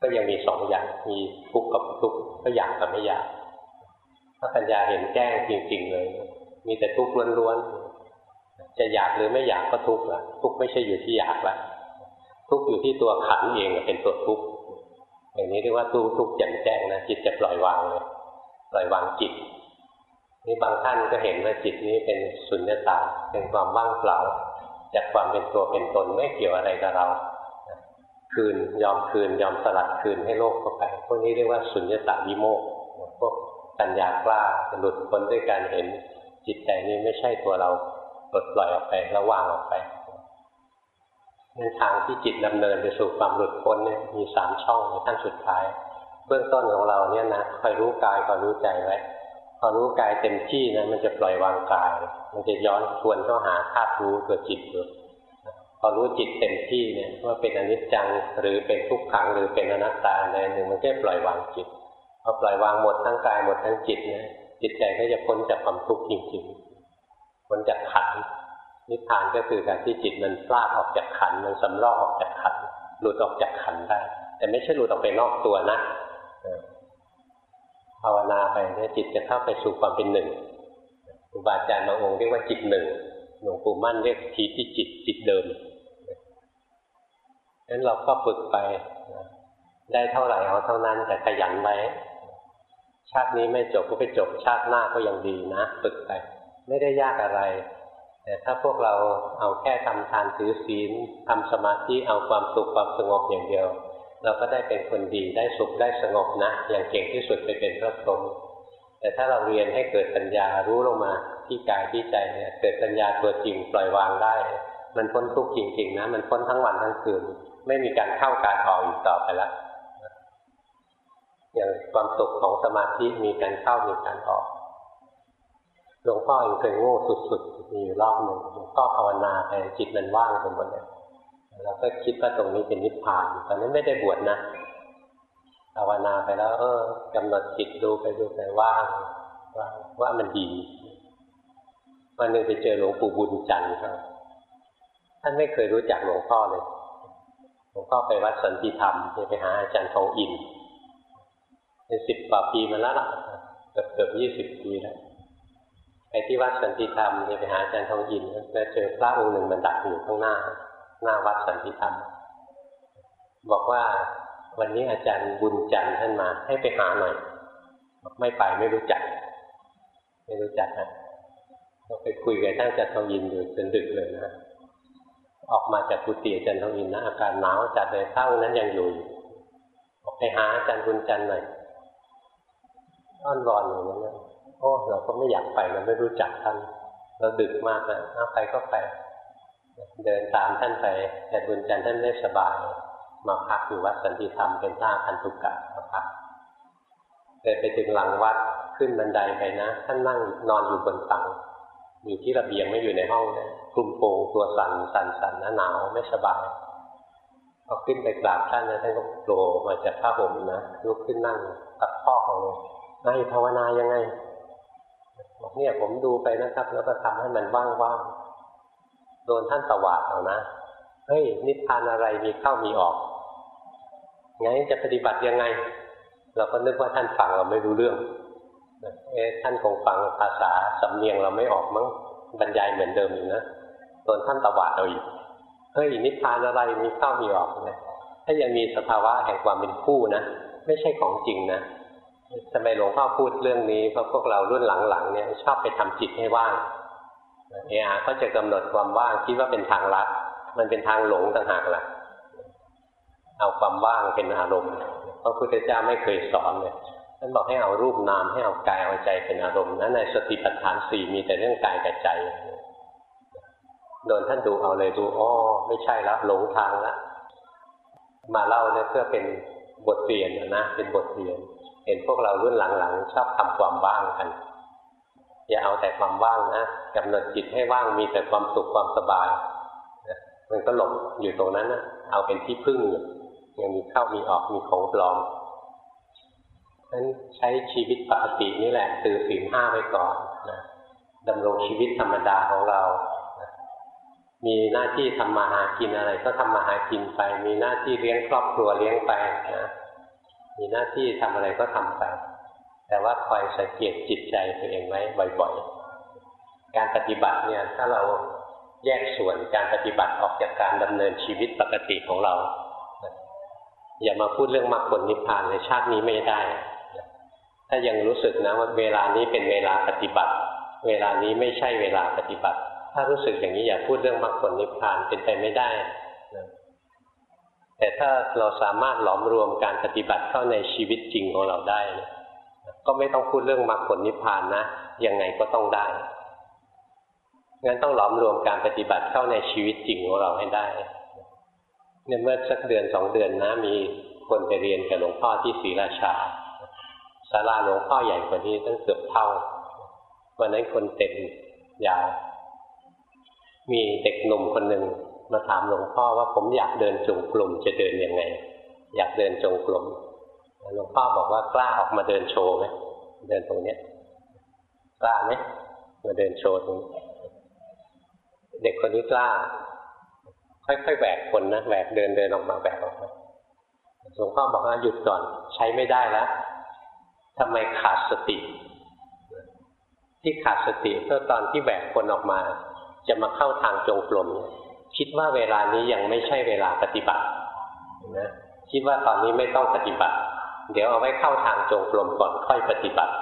ก็ยังมีสองอย่างมีทุกข์กับทุกข์ก็อยากกับไม่อยาก ถ้าปัญญาเห็นแจ้งจริง ๆ เลย มีแต่ทุกข์ล้วนๆจะอยากหรือไม่อยากก็ทุกข์ละทุกข์ไม่ใช่อยู่ที่อยากละทุกข์อยู่ที่ตัวขันเองเป็นตัวทุกข์อย่างนี้เรียกว่าตู้ทุกข์แจ่มแจ้งนะจิตจะปล่อยวางเลยปล่อยวางจิต นี่บางท่านก็เห็นว่าจิตนี้เป็นสุญญตาเป็นความว่างเปล่าจากความเป็นตัวเป็นตนไม่เกี่ยวอะไรกับเรา คืนยอมคืนยอมสลัดคืนให้โลกเข้าไป พวกนี้เรียกว่าสุญญตาวิโมกพวกปัญญากล้าหลุดพ้นด้วยการเห็นจิตใจนี้ไม่ใช่ตัวเราปลดปล่อยออกไปแล้วางออกไปในทางที่จิตดำเนินไปสู่ความหลุดพ้นเนี่ยมีสามช่องในขั้นสุดท้าย เบื้องต้นของเราเนี่ยนะคอยรู้กายคอยรู้ใจไว้ พอรู้กายเต็มที่นะมันจะปล่อยวางกาย มันจะย้อนทวนเข้าหาธาตุรู้ตัวจิตอยู่พอรู้จิตเต็มที่เนี่ยว่าเป็นอนิจจังหรือเป็นทุกขังหรือเป็นอนัตตาอะไรหนึ่งมันก็ปล่อยวางจิตพอปล่อยวางหมดทั้งกายหมดทั้งจิตเนี่ยจิตใจก็จะพ้นจากความทุกข์จริงๆพ้นจากขันนิพพานก็คือการที่จิตมันพลาดออกจากขันมันสำรอกออกจากขันหลุดออกจากขันได้ แต่ไม่ใช่หลุดออกไปนอกตัวนะ ภาวนาไปเนี่ยจิตจะเข้าไปสู่ความเป็นหนึ่งครูบาอาจารย์บางองค์เรียกว่าจิตหนึ่งหลวงปู่มั่นเรียกทีที่จิตจิตเดิมงั้นเราก็ฝึกไป ได้เท่าไหร่เอาเท่านั้นแต่ขยันไว้ชาตินี้ไม่จบก็ไปจบชาติหน้าก็ยังดีนะฝึกไป ไม่ได้ยากอะไร แต่ถ้าพวกเราเอาแค่ทำทานถือศีลทำสมาธิเอาความสุขความสงบอย่างเดียว เราก็ได้เป็นคนดีได้สุขได้สงบนะ อย่างเก่งที่สุดไปเป็นพระพรหมแต่ถ้าเราเรียนให้เกิดปัญญารู้ลงมาที่กายที่ใจเนี่ยเกิดปัญญาตัวจริงปล่อยวางได้ มันพ้นทุกข์จริง ๆ นะ มันพ้นทั้งวันทั้งคืน ไม่มีการเข้าการออกอีกต่อไปแล้วอย่างความสุขของสมาธิมีการเข้ามีการออกหลวงพ่อเองเคยโง่สุดๆมีอยู่รอบหนึ่งหลวงพ่อภาวนาไปจิตมันว่างไปหมดเลย เราก็คิดว่าตรงนี้เป็นนิพพานตอนนั้นไม่ได้บวชนะภาวนาไปแล้ว เออกำหนดจิตดูไปดูไปว่างว่าว่ามันดีวันหนึ่งไปเจอหลวงปู่บุญจันทร์ครับท่านไม่เคยรู้จักหลวงพ่อเลยหลวงพ่อไปวัดสันติธรรมไปหาอาจารย์ทองอินเป็นสิบกว่าปีมาแล้วล่ะเกือบเกือบยี่สิบปีแล้วไปที่วัดสันติธรรมไปหาอาจารย์ทองอินแล้วเจอพระองค์หนึ่งมันดักอยู่ข้างหน้า หน้าวัดสันติธรรม บอกว่าวันนี้อาจารย์บุญจันทร์ท่านมาให้ไปหาหน่อยไม่ไปไม่รู้จัก ไม่รู้จักนะเราไปคุยกับท่านอาจารย์ทองอินอยู่จนดึกเลยนะออกมาจากกุฏิอาจารย์ทวินนะอาการหนาวจัดเลยเท่านั้นยังอยู่ออกไปหาอาจารย์บุญจันทร์หน่อยอ้อนรอนอย่างนั้นนะโอ้เราก็ไม่อยากไปเราไม่รู้จักท่านเราดึกมากนะเอาไปก็ไป เดินตามท่านไปแต่บุญจันทร์ท่านไม่สบายมาพักอยู่วัดสันติธรรมเป็นหน้าพันธุกะมาพักเดินไปถึงหลังวัดขึ้นบันไดไปนะ ท่านนั่งนอนอยู่บนตังอยู่ที่ระเบียงไม่อยู่ในห้องนะคลุมโปงตัวสั่นสั่นสั่นหนาวไม่สบายพอขึ้นไปกราบท่านนะท่านก็โผล่มาจากผ้าห่มนะลุกขึ้นนั่งตัดข้อของเลยนายภาวนายังไงบอกเนี่ยผมดูไปนะครับ แล้วก็ทำให้มันว่างๆ โดนท่านตวาดเอานะเฮ้ยนิพพานอะไรมีเข้ามีออกไงจะปฏิบัติยังไง เราก็นึกว่าท่านฟังเราไม่รู้เรื่องเอ๊ท่านคงฟังภาษาสำเนียงเราไม่ออกมั้งบรรยายเหมือนเดิมอยู่นะตนท่านตวาดเอาอีกเฮ้ยนิพพานอะไรมีเข้ามีออกนะถ้ายังมีสภาวะแห่งความเป็นคู่นะไม่ใช่ของจริงนะทำไมหลวงพ่อพูดเรื่องนี้เพราะพวกเรารุ่นหลังๆเนี่ยชอบไปทำจิตให้ว่าง เออาก็จะกำหนดความว่างคิดว่าเป็นทางลัด มันเป็นทางหลงต่างหากล่ะ เอาความว่างเป็นอารมณ์พระพุทธเจ้าไม่เคยสอนเลยท่านบอกให้เอารูปนามให้เอากายเอาใจเป็นอารมณ์นั้นในสติปัฏฐานสี่มีแต่เรื่องกายกับใจโดนท่านดูเอาเลยดูอ๋อไม่ใช่แล้วหลงทางล้วมาเล่าเนี่ยเพื่อเป็นบทเรียนนะเป็นบทเรียน เห็นพวกเรารุ่นหลังๆชอบทำความว่างกัน อย่าเอาแต่ความว่างนะกำหนดจิตให้ว่างมีแต่ความสุขความสบายมันก็หลบอยู่ตรงนั้นนะเอาเป็นที่พึ่งอยู่ยังมีเข้ามีออกมีของปลอมนั้นใช้ชีวิตปกตินี่แหละตือศีห้าไว้ก่อนนะดำรงชีวิตธรรมดาของเรามีหน้าที่ทำมาหากินอะไร ก็ทำมาหากินไป มีหน้าที่เลี้ยงครอบครัวเลี้ยงไปนะมีหน้าที่ทำอะไรก็ทำไป แต่ว่าคอยสังเกตจิตใจตัวเองไว้บ่อยๆ การปฏิบัติเนี่ยถ้าเราแยกส่วนการปฏิบัติออกจากการดำเนินชีวิตปกติของเรา อย่ามาพูดเรื่องมรรคผลนิพพานในชาตินี้ไม่ได้ ถ้ายังรู้สึกนะว่าเวลานี้เป็นเวลาปฏิบัติ เวลานี้ไม่ใช่เวลาปฏิบัติ ถ้ารู้สึกอย่างนี้อย่าพูดเรื่องมรรคผลนิพพานเป็นไปไม่ได้แต่ถ้าเราสามารถหลอมรวมการปฏิบัติเข้าในชีวิตจริงของเราได้นะ ก็ไม่ต้องพูดเรื่องมรรคผลนิพพานนะ ยังไงก็ต้องได้ งั้นต้องหลอมรวมการปฏิบัติเข้าในชีวิตจริงของเราให้ได้เนี่ยเมื่อสักเดือนสองเดือนนะ มีคนไปเรียนกับหลวงพ่อที่ศรีราชาศาลาหลวงพ่อใหญ่กว่านี้ตั้งเกือบเท่า วันนั้นคนเต็มยาวมีเด็กหนุ่มคนหนึ่งมาถามหลวงพ่อว่าผมอยากเดินจงกรมจะเดินยังไง อยากเดินจงกรม หลวงพ่อบอกว่ากล้าออกมาเดินโชว์ไหมเดินตรงเนี้ยกล้าไหมมาเดินโชว์ตรงนี้เด็กคนนี้กล้า ค่อยๆแบกคนนะแบกเดินเดินออกมาแบกออกมาหลวงพ่อบอกว่าหยุดก่อน ใช้ไม่ได้แล้วทำไมขาดสติ ที่ขาดสติเพราะตอนที่แบกคนออกมา จะมาเข้าทางจงกรมคิดว่าเวลานี้ยังไม่ใช่เวลาปฏิบัตินะคิดว่าตอนนี้ไม่ต้องปฏิบัติ เดี๋ยวเอาไว้เข้าทางจงกรมก่อนค่อยปฏิบัติ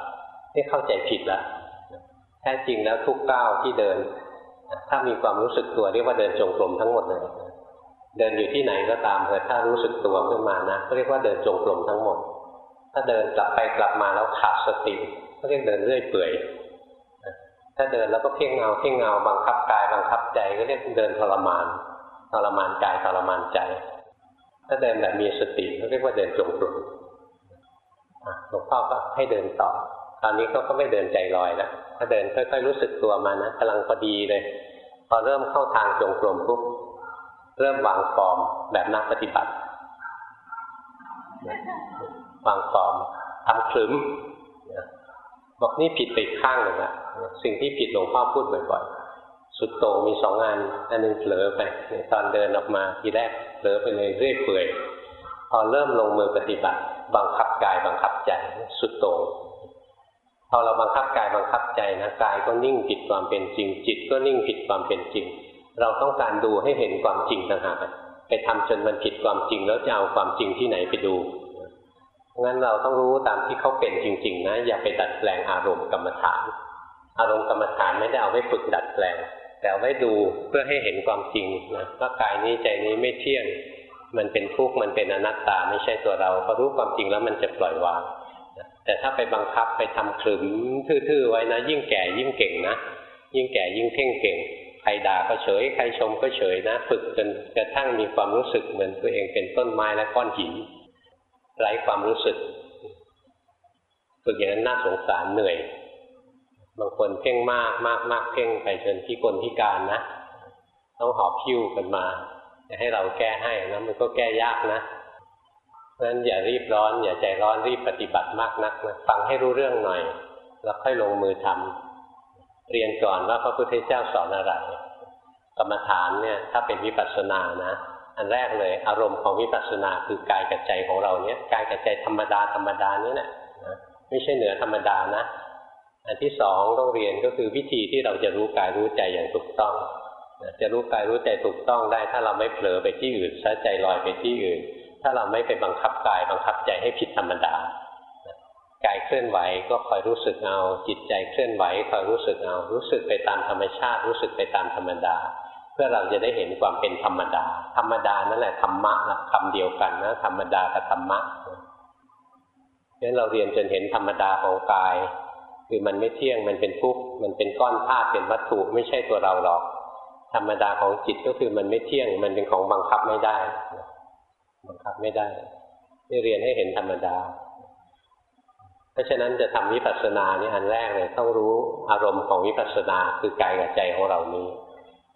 นี่เข้าใจผิดล้วแท้จริงแล้วทุกก้าวที่เดิน ถ้ามีความรู้สึกตัวเรียกว่าเดินจงกรมทั้งหมดเลยเดินอยู่ที่ไหนก็ตามเถอะถ้ารู้สึกตัวขึ้นมานะก็เรียกว่าเดินจงกรมทั้งหมด ถ้าเดินกลับไปกลับมาแล้วขาดสติก็เรียกเดินเรื่อยเปื่อยถ้าเดินแล้วก็เพ่งเงาเพ่งเงาบังคับกายบังคับใจก็เรียกเดินทรมานทรมานกายทรมานใจ ถ้าเดินแบบมีสติก็เรียกว่าเดินจงกรม หลวงพ่อก็ให้เดินต่อตอนนี้ก็ก็ไม่เดินใจลอยแล้วถ้าเดินค่อย ๆ รู้สึกตัวมานะกำลังพอดีเลย พอเริ่มเข้าทางจงกรมปุ๊บเริ่มวางฟอร์มแบบนักปฏิบัติวางฟอร์มทำคลึ้มบอกนี่ผิดไปข้างหนึ่งอะสิ่งที่ผิดหลวงพ่อพูดบ่อยๆ สุดโต่งมีสองงาน อันนึงเผลอไปตอนเดินออกมาทีแรกเผลอไปเลยเรื่อยเปื่อยพอเริ่มลงมือปฏิบัติ บังคับกายบังคับใจสุดโต่งพอเราบังคับกายบังคับใจนะกายก็นิ่งผิดความเป็นจริง จิตก็นิ่งผิดความเป็นจริง เราต้องการดูให้เห็นความจริงต่างหากไปทำจนมันผิดความจริงแล้วจะเอาความจริงที่ไหนไปดูงั้นเราต้องรู้ตามที่เขาเป็นจริง ๆ นะ อย่าไปดัดแปลงอารมณ์กรรมฐาน อารมณ์กรรมฐานไม่ได้เอาไว้ฝึกดัดแปลง แต่เอาไว้ดูเพื่อให้เห็นความจริงนะว่ากายนี้ใจนี้ไม่เที่ยง มันเป็นทุกข์มันเป็นอนัตตาไม่ใช่ตัวเราพอรู้ความจริงแล้วมันจะปล่อยวางแต่ถ้าไปบังคับไปทำขลุ่มทื่อๆไว้นะ ยิ่งแก่ยิ่งเก่งนะ ยิ่งแก่ยิ่งเพ่งเก่งใครด่าก็เฉยใครชมก็เฉยนะ ฝึกจนกระทั่งมีความรู้สึกเหมือนตัวเองเป็นต้นไม้และก้อนหินไร้ความรู้สึกฝึกอย่างนั้นน่าสงสารเหนื่อย บางคนเพ่งมากมากมากเพ่งไปจนที่คนที่การนะ ต้องหอบพิ้วกันมา จะให้เราแก้ให้นะมันก็แก้ยากนะนั้นอย่ารีบร้อน อย่าใจร้อนรีบปฏิบัติมากนักนะฟังให้รู้เรื่องหน่อย แล้วค่อยลงมือทำเรียนก่อนว่าพระพุทธเจ้าสอนอะไรกรรมฐานเนี่ยถ้าเป็นวิปัสสนานะ อันแรกเลยอารมณ์ของวิปัสสนาคือกายกับใจของเราเนี้ยกายกับใจธรรมดาธรรมดานี่แหละไม่ใช่เหนือธรรมดานะ อันที่สองต้องเรียนก็คือวิธีที่เราจะรู้กายรู้ใจอย่างถูกต้อง จะรู้กายรู้ใจถูกต้องได้ ถ้าเราไม่เผลอไปที่อื่นซะใจลอยไปที่อื่น ถ้าเราไม่ไปบังคับกาย บังคับใจให้ผิดธรรมดากายเคลื่อนไหวก็คอยรู้สึกเอา จิตใจเคลื่อนไหวคอยรู้สึกเอา รู้สึกไปตามธรรมชาติ รู้สึกไปตามธรรมดา เพื่อเราจะได้เห็นความเป็นธรรมดา ธรรมดานั่นแหละธรรมะนะคำเดียวกันนะธรรมดากับธรรมะเพราะฉะนั้นเราเรียนจนเห็นธรรมดาของกาย คือมันไม่เที่ยงมันเป็นทุกข์มันเป็นก้อนธาตุเป็นวัตถุไม่ใช่ตัวเราหรอก ธรรมดาของจิตก็คือมันไม่เที่ยง มันเป็นของบังคับไม่ได้ บังคับไม่ได้นี่เรียนให้เห็นธรรมดา เพราะฉะนั้นจะทำวิปัสสนานี่อันแรกเลยต้องรู้อารมณ์ของวิปัสสนาคือกายกับใจของเรานี้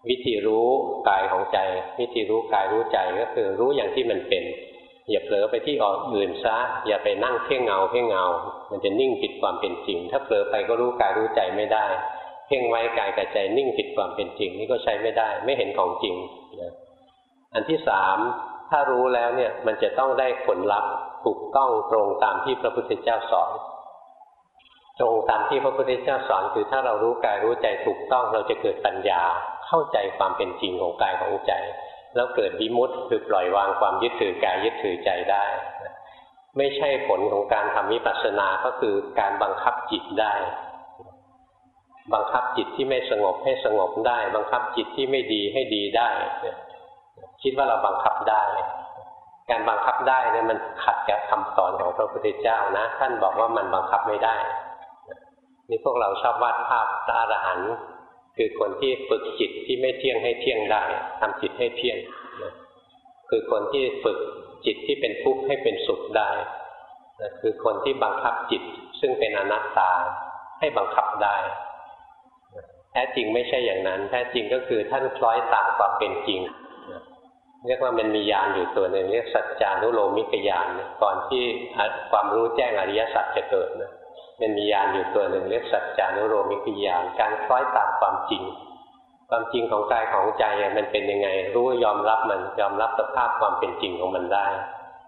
วิธีรู้กายของใจ วิธีรู้กายรู้ใจก็คือรู้อย่างที่มันเป็น อย่าเผลอไปที่ออกอื่นซะอย่าไปนั่งเพ่งเงาเพ่งเงา มันจะนิ่งผิดความเป็นจริง ถ้าเผลอไปก็รู้กายรู้ใจไม่ได้ เพ่งไว้กายกับใจนิ่งผิดความเป็นจริง นี่ก็ใช้ไม่ได้ ไม่เห็นของจริงนะอันที่สามถ้ารู้แล้วเนี่ยมันจะต้องได้ผลลัพธ์ถูกต้องตรงตามที่พระพุทธเจ้าสอน ตรงตามที่พระพุทธเจ้าสอนคือถ้าเรารู้กายรู้ใจถูกต้องเราจะเกิดปัญญาเข้าใจความเป็นจริงของกายของใจ แล้วเกิดวิมุตต์คือปล่อยวางความยึดถือกายยึดถือใจได้ ไม่ใช่ผลของการทำวิปัสสนาก็คือการบังคับจิตได้ บังคับจิตที่ไม่สงบให้สงบได้ บังคับจิตที่ไม่ดีให้ดีได้คิดว่าเราบังคับได้ การบังคับได้เนี่ยมันขัดกับคำสอนของพระพุทธเจ้านะ ท่านบอกว่ามันบังคับไม่ได้นี่พวกเราชอบวาดภาพพระอรหันต์คือคนที่ฝึกจิตที่ไม่เที่ยงให้เที่ยงได้ทำจิตให้เที่ยงเคคือคนที่ฝึกจิตที่เป็นทุกข์ให้เป็นสุขได้คือคนที่บังคับจิตซึ่งเป็นอนัตตาให้บังคับได้ แท้จริงไม่ใช่อย่างนั้น แท้จริงก็คือท่านคล้อยตามความเป็นจริงเรียกว่ามันมียานอยู่ตัวหนึ่งเรียกสัจจานุโลมิกยานก่อนที่ความรู้แจ้งอริยสัจจะเกิดนะมันมียานอยู่ตัวหนึ่งเรียกสัจจานุโลมิกยานการคล้อยตามความจริง ความจริงของกายของใจมันเป็นยังไง รู้ยอมรับมันยอมรับสภาพความเป็นจริงของมันได้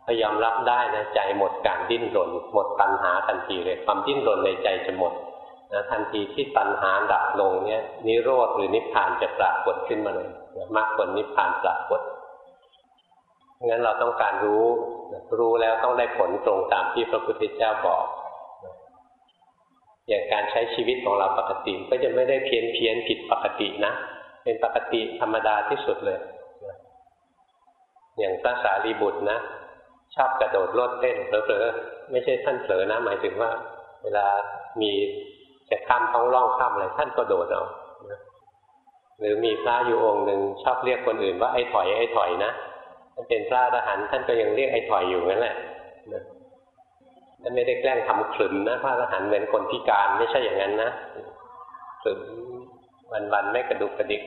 พอยอมรับได้นะใจหมดการดิ้นรนหมดตัณหาทันทีเลย ความดิ้นรนในใจจะหมด นะทันทีที่ตัณหาดับลงเนี่ยนิโรธหรือนิพพานจะปรากฏขึ้นมาเลยมรรคผลนิพพานปรากฏงั้นเราต้องการรู้รู้แล้วต้องได้ผลตรงตามที่พระพุทธเจ้าบอกอย่างการใช้ชีวิตของเราปกติก็จะไม่ได้เพี้ยนเพี้ยนผิดปกตินะ เป็นปกติธรรมดาที่สุดเลย อย่างพระสารีบุตรนะ ชอบกระโดดโลดเต้นเผลอๆไม่ใช่ท่านเผลอนะ หมายถึงว่า เวลามี จะข้ามท้องร่องข้ามอะไรท่านก็โดดเอาหรือมีพระอยู่องค์หนึ่งชอบเรียกคนอื่นว่าไอ้ถอยไอ้ถอยนะท่านเป็นพระอรหันต์ท่านก็ยังเรียกไอ้ถอยอยู่นั่นแหละท่านไม่ได้แกล้งทำขลุ่มนะพระอรหันต์เหมือนคนพิการไม่ใช่อย่างนั้นนะขลุ่มวันๆไม่กระดุกกระดิก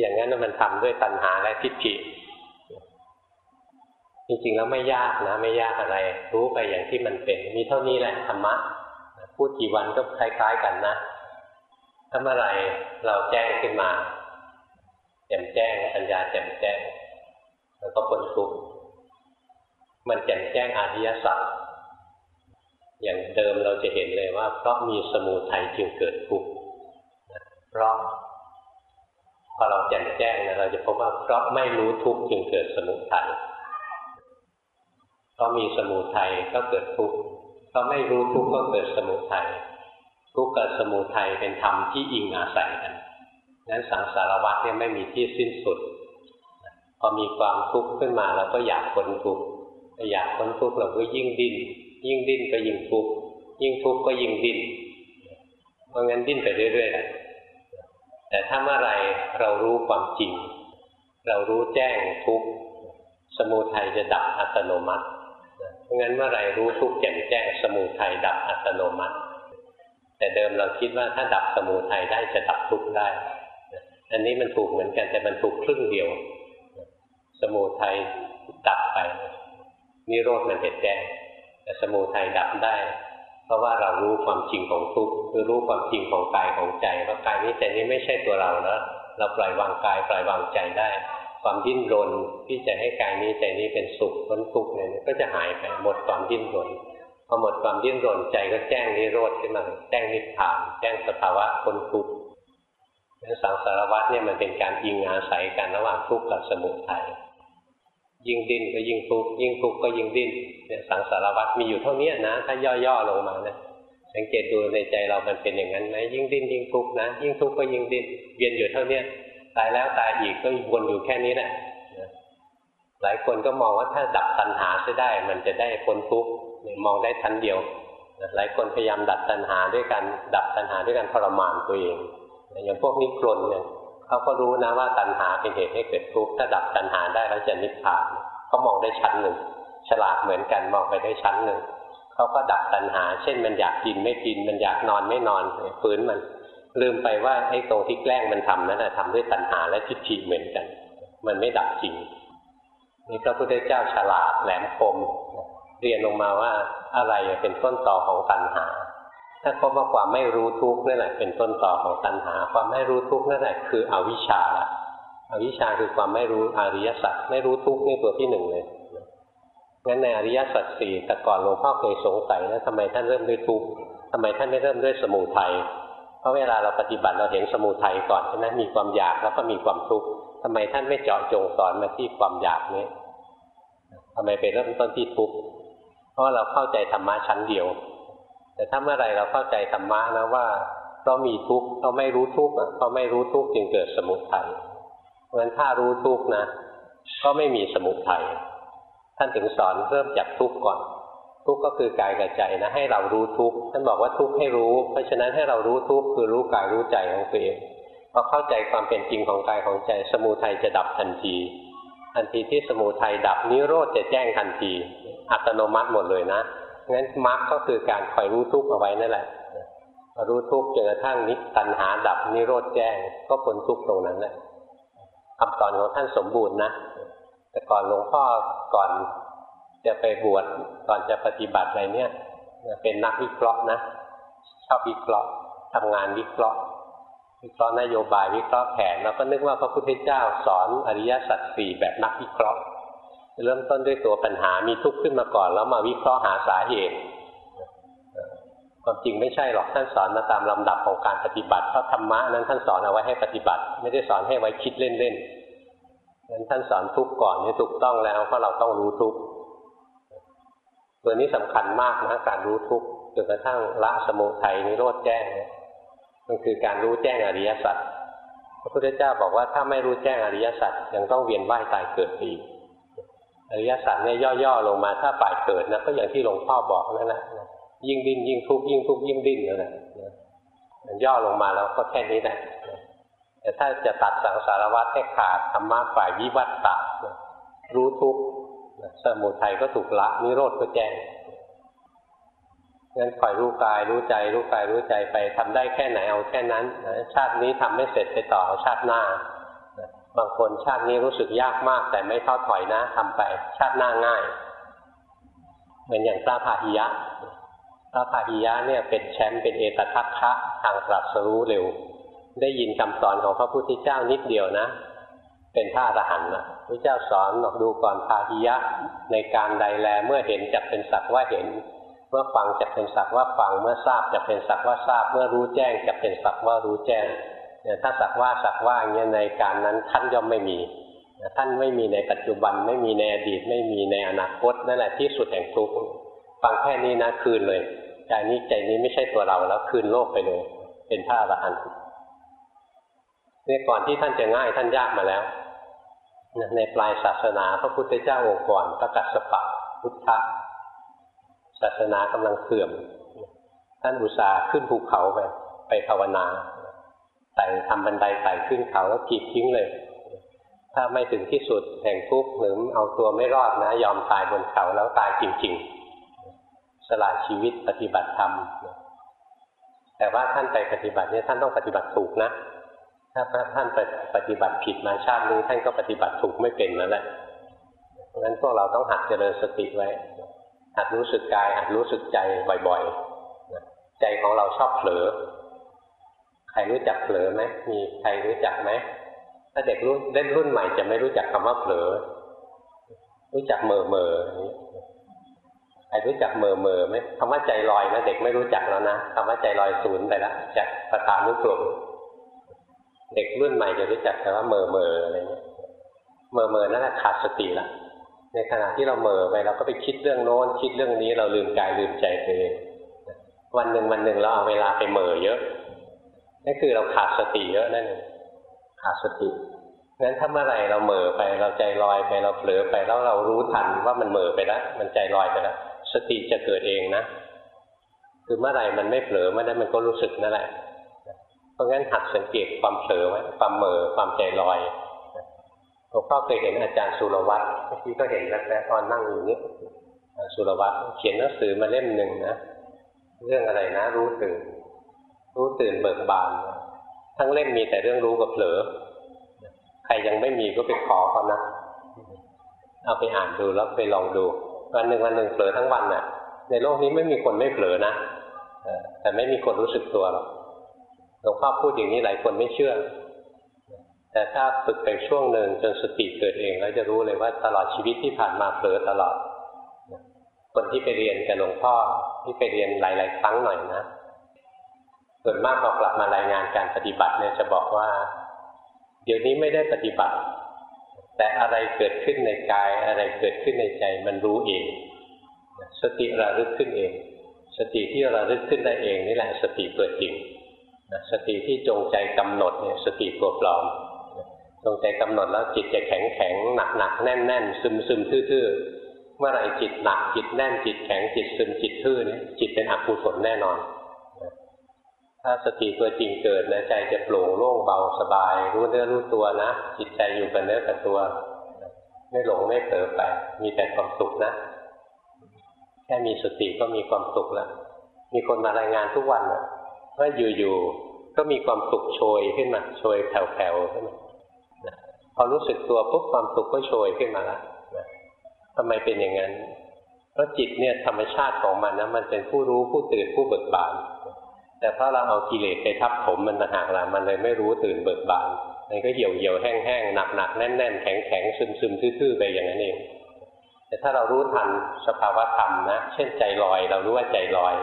อย่างนั้นมันทำด้วยตัณหาและทิฏฐิจริงๆแล้วไม่ยากนะ ไม่ยากอะไร รู้ไปอย่างที่มันเป็น มีเท่านี้แหละธรรมะ พูดกี่วันก็คล้ายๆกันนะถ้าเมื่อไรเราแจ้งขึ้นมาแจ่มแจ้งปัญญาแจ่มแจ้ง แล้วก็พ้นทุกข์มันแจ่มแจ้งอริยสัจอย่างเดิมเราจะเห็นเลยว่า เพราะมีสมุทัยจึงเกิดทุกข์เพราะพอเราแจ่มแจ้งนะเราจะพบว่าเพราะไม่รู้ทุกข์จึงเกิดสมุทัยเพราะมีสมุทัยก็เกิดทุกข์ เพราะไม่รู้ทุกข์ก็เกิดสมุทัยทุกข์กับสมุทัยเป็นธรรมที่อิงอาศัยกันนั้นสังสารวัฏเนี่ยไม่มีที่สิ้นสุด พอมีความทุกข์ขึ้นมาเราก็อยากพ้นทุกข์อยากพ้นทุกข์เราก็ยิ่งดิ้น ยิ่งดิ้นก็ยิ่งทุกข์ยิ่งทุกข์ก็ยิ่งดิ้นเพราะงั้นดิ้นไปเรื่อยๆแต่ถ้าเมื่อไรเรารู้ความจริง เรารู้แจ้งทุกข์สมุทัยจะดับอัตโนมัติ งั้นเมื่อไรรู้ทุกข์แจ่มแจ้งสมุทัยดับอัตโนมัติ แต่เดิมเราคิดว่าถ้าดับสมุทัยได้จะดับทุกข์ได้ อันนี้มันถูกเหมือนกันแต่มันถูกครึ่งเดียว สมุทัยดับไปนิโรธมันเห็นแจ้งแต่สมุทัยดับได้ เพราะว่าเรารู้ความจริงของทุกข์คือรู้ความจริงของกายของใจว่ากายนี้ใจนี้ไม่ใช่ตัวเรานะเราปล่อยวางกายปล่อยวางใจได้ ความดิ้นรนที่จะให้กายนี้ใจนี้เป็นสุขพ้นทุกข์เนี่ยก็จะหายไปหมดความดิ้นรนพอหมดความดิ้นรนใจก็แจ้งนิโรธขึ้นมาแจ้งนิพพาน แจ้งสภาวะพ้นทุกข์สังสารวัฏเนี่ยมันเป็นการอิงอาศัยกันระหว่างทุกข์กับสมุทัยยิ่งดิ้นก็ยิ่งทุกข์ยิ่งทุกข์ก็ยิ่งดิ้นเนี่ยสังสารวัฏมีอยู่เท่านี้นะถ้าย่อๆลงมานะสังเกตดูในใจเรามันเป็นอย่างนั้นไหมยิ่งดิ้นยิ่งทุกข์นะ ยิ่งทุกข์ก็ยิ่งดิ้นเวียนอยู่เท่าเนี้ย ตายแล้วตายอีกก็วนอยู่แค่นี้แหละหลายคนก็มองว่าถ้าดับตัณหาเสียได้ มันจะได้พ้นทุกข์มองได้ทันเดียวหลายคนพยายามดับตัณหาด้วยการดับตัณหาด้วยการทรมานตัวเองอย่างพวกนิครนเนี่ยเขาก็รู้นะว่าตัณหาเป็นเหตุให้เกิดทุกข์ถ้าดับตัณหาได้แล้วจะนิพพานเขามองได้ชั้นหนึ่ง ฉลาดเหมือนกันมองไปได้ชั้นหนึ่งเขาก็ดับตัณหา เช่นมันอยากกินไม่กินมันอยากนอนไม่นอนฝืนมัน ลืมไปว่าไอ้ตรงที่แกล้งมันทำนั้นทำด้วยตัณหาและทิฏฐิเหมือนกัน มันไม่ดับจริงนี่พระพุทธเจ้าฉลาดแหลมคม เรียนลงมาว่าอะไรเป็นต้นต่อของตัณหา ถ้าพบว่าความไม่รู้ทุกข์นั่นแหละเป็นต้นต่อของตัณหา ความไม่รู้ทุกข์นั่นแหละคืออวิชชาอวิชชาคือความไม่รู้อริยสัจไม่รู้ทุกข์นี่ตัวที่หนึ่งเลยงั้นในอริยสัจสี่แต่ก่อนหลวงพ่อเคยสงสัยนะทำไมท่านเริ่มด้วยทุกข์ทำไมท่านไม่เริ่มด้วยสมุทัย เพราะเวลาเราปฏิบัติเราเห็นสมุทัยก่อนใช่ไหมมีความอยากแล้วก็มีความทุกข์ทำไมท่านไม่เจาะจงสอนมาที่ความอยากนี้ทำไมไปเริ่มต้นที่ทุกข์เพราะเราเข้าใจธรรมะชั้นเดียว แต่ถ้าเมื่อไรเราเข้าใจธรรมะนะว่าเรามีทุกข์เราไม่รู้ทุกข์เราไม่รู้ทุกข์จึงเกิดสมุทัยเพราะฉะนั้นถ้ารู้ทุกข์นะ ก็ไม่มีสมุทัยท่านถึงสอนเริ่มจากทุกข์ก่อน ทุกข์ก็คือกายกับใจนะ ให้เรารู้ทุกข์ท่านบอกว่าทุกข์ให้รู้ เพราะฉะนั้นให้เรารู้ทุกข์คือรู้กายรู้ใจของตัวเองพอเข้าใจความเป็นจริงของกายของใจ สมุทัยจะดับทันทีทันทีที่สมุทัยดับนิโรธจะแจ้งทันที อัตโนมัติหมดเลยนะงั้นมรรคก็คือการคอยรู้ทุกข์เอาไว้นั่นแหละรู้ทุกข์จนกระทั่งนิตัณหาดับนิโรธแจ้ง ก็พ้นทุกข์ตรงนั้นแหละคำสอนของท่านสมบูรณ์นะแต่ก่อนหลวงพ่อก่อน จะไปบวชก่อนจะปฏิบัติอะไรเนี่ยเป็นนักวิเคราะห์นะชอบวิเคราะห์ทำงานวิเคราะห์ วิเคราะห์นโยบายวิเคราะห์แผนเราก็นึกว่าพระพุทธเจ้าสอนอริยสัจสี่แบบนักวิเคราะห์ เริ่มต้นด้วยตัวปัญหามีทุกข์ขึ้นมาก่อน แล้วมาวิเคราะห์หาสาเหตุความจริงไม่ใช่หรอกท่านสอนมาตามลำดับของการปฏิบัติเพราะธรรมะนั้นท่านสอนเอาไว้ให้ปฏิบัติ ไม่ได้สอนให้ไว้คิดเล่นๆนั้นท่านสอนทุกข์ก่อนนี่ถูกต้องแล้วเพราะเราต้องรู้ทุกข์ ตัวนี้สำคัญมากนะการรู้ทุกจนกระทั่งละสมุทัยนิโรธแจ้งมันคือการรู้แจ้งอริยสัจพระพุทธเจ้าบอกว่าถ้าไม่รู้แจ้งอริยสัจยังต้องเวียนว่ายตายเกิดอีกอริยสัจเนี่ยย่อๆลงมาถ้าฝ่ายเกิดนะก็อย่างที่หลวงพ่อบอกนั่นแหละยิ่งดิ้นยิ่งทุกข์ยิ่งทุกข์ยิ่งดิ้นนั่นแหละย่อลงมาแล้วก็แค่นี้แหละแต่ถ้าจะตัดสังสารวัฏให้ขาดธรรมะฝ่ายวิวัตตะรู้ทุกข์ สมุทัยก็ถูกละนิโรธก็แจ้งงั้นคอยรู้กายรู้ใจ รู้กายรู้ใจไปทำได้แค่ไหนเอาแค่นั้นชาตินี้ทำไม่เสร็จไปต่อชาติหน้าบางคนชาตินี้รู้สึกยากมาก แต่ไม่ท้อถอยนะทำไป ชาติหน้าง่าย เหมือนอย่างพระพาหิยะพระพาหิยะเนี่ยเป็นแชมป์เป็นเอตทัคคะทางตรัสรู้เร็ว ได้ยินคำสอนของพระพุทธเจ้านิดเดียวนะ เป็นพระอรหันต์นะ พระเจ้าสอนบอกดูก่อนพาหิยะในการใดแลเมื่อเห็นจักเป็นสักว่าเห็น เมื่อฟังจะเป็นสักว่าฟังเมื่อทราบจะเป็นสักว่าทราบ เมื่อรู้แจ้งจะเป็นสักว่ารู้แจ้งเนี่ยถ้าสักว่าสักว่าอย่างเงี้ยในการนั้นท่านย่อมไม่มีท่านไม่มีในปัจจุบันไม่มีในอดีตไม่มีในอนาคตนั่นแหละที่สุดแห่งทุกข์ฟังแค่นี้นะคืนเลยใจนี้ใจนี้ไม่ใช่ตัวเราแล้วคืนโลกไปเลย เป็นพระอรหันต์เนี่ยก่อนที่ท่านจะง่ายท่านยากมาแล้ว ในปลายศาสนาพระพุทธเจ้าองค์ก่อนประกัศปะพุทธะศาสนากำลังเสื่อม ท่านอุตสาห์ขึ้นภูเขาไปไปภาวนาไต่ทำบันไดไต่ขึ้นเขาแล้วกีดทิ้งเลย ถ้าไม่ถึงที่สุดแห่งทุกข์หรือเอาตัวไม่รอดนะ ยอมตายบนเขาแล้วตายจริง ๆ สละชีวิตปฏิบัติธรรมแต่ว่าท่านไปปฏิบัติเนี่ยท่านต้องปฏิบัติถูกนะ ถ้าท่านปฏิบัติผิดมาชาตินี้ท่านก็ปฏิบัติถูกไม่เป็นนั่นแหละเพราะฉะนั้นพวกเราต้องหัดเจริญสติไว้ หัดรู้สึกกาย หัดรู้สึกใจบ่อยๆ ใจของเราชอบเผลอ ใครรู้จักเผลอไหมมีใครรู้จักไหมถ้าเด็กรุ่นเล่นรุ่นใหม่จะไม่รู้จักคำว่าเผลอ รู้จักเมอเมอใครรู้จักเมอเมอไหมคำว่าใจลอยนะเด็กไม่รู้จักแล้วนะคำว่าใจลอยศูนย์ไปแล้วจากประธานุกรม เด็กรุ่นใหม่จะรู้จักแต่ว่าเมอเมออะไรเงี้ยเมอเมอนั่นแหละขาดสติละในขณะที่เราเมอไปเราก็ไปคิดเรื่องโน้นคิดเรื่องนี้เราลืมกายลืมใจไปเองวันหนึ่งวันหนึ่งเราเอาเวลาไปเมอเยอะนั่นคือเราขาดสติเยอะนั่นเองขาดสติงั้นถ้าเมื่อไรเราเมอไปเราใจลอยไปเราเผลอไปแล้วเรารู้ทันว่ามันเมอไปแล้วมันใจลอยไปแล้วสติจะเกิดเองนะ คือเมื่อไหร่มันไม่เผลอเมื่อนั้นมันก็รู้สึกนั่นแหละ ราะงั้นหัดสังเกตความเผลอไว้ความเมอความใจลอยหลวงพ่อเคยเห็นอาจารย์สุรวัตรเมื่อกี้ก็เห็นแล้วแต่ตอนนั่งอยู่นี่สุรวัตรเขียนหนังสือมาเล่มหนึ่งนะเรื่องอะไรนะ รู้ตื่น รู้ตื่นเบิกบาน ทั้งเล่มมีแต่เรื่องรู้กับเผลอ ใครยังไม่มีก็ไปขอเขานะเอาไปอ่านดูแล้วไปลองดูวันหนึ่งวันหนึ่งเผลอทั้งวันน่ะ ในโลกนี้ไม่มีคนไม่เผลอนะแต่ไม่มีคนรู้สึกตัวหรอก หลวงพ่อพูดอย่างนี้หลายคนไม่เชื่อ แต่ถ้าฝึกไปช่วงหนึ่งจนสติเกิดเอง แล้วจะรู้เลยว่าตลอดชีวิตที่ผ่านมาเผลอตลอด คนที่ไปเรียนกับหลวงพ่อที่ไปเรียนหลาย ๆ ครั้งหน่อยนะส่วนมากพอกลับมารายงานการปฏิบัติเนี่ยจะบอกว่า เดี๋ยวนี้ไม่ได้ปฏิบัติ แต่อะไรเกิดขึ้นในกาย อะไรเกิดขึ้นในใจมันรู้เอง สติระลึกขึ้นเอง สติที่ระลึกขึ้นได้เองนี่แหละสติเกิดจริง สติที่จงใจกำหนดเนี่ยสติตัวปลอมจงใจกำหนดแล้วจิตจะแข็งแข็งหนักหนักแน่นแน่นซึมซึมทื่อๆเมื่อไรจิตหนักจิตแน่นจิตแข็งจิตซึมจิตทื่อเนี่ยจิตเป็นอกุศลแน่นอน ถ้าสติตัวจริงเกิดนะใจจะโปร่งโล่งเบาสบาย รู้เนื้อรู้ตัวนะจิตใจอยู่กับเนื้อกับตัว ไม่หลงไม่เผลอไป มีแต่ความสุขนะ แค่มีสติก็มีความสุขแล้วมีคนมารายงานทุกวันนะ ว่าอยู่ๆก็มีความสุขโชยขึ้นมาโชยแผ่วๆขึ้นมาพอรู้สึกตัวปุ๊บความสุขก็โชยขึ้นมาล้วทำไมเป็นอย่างนั้นเพราะจิตเนี่ยธรรมชาติของมันนะมันเป็นผู้รู้ผู้ตื่นผู้เบิกบาน แต่เพราเราเอากิเลสไปทับผมมันมางหากละมันเลยไม่รู้ตื่นเบิกบานมันก็เหี่ยวเหี่ยวแห้งแห้งหนักหนักแน่นแน่นแข็งแข็งซึมซึมทื่อๆไปอย่างนั้นเอง แต่ถ้าเรารู้ทันสภาวะธรรมนะ เช่นใจลอย เรารู้ว่าใจลอย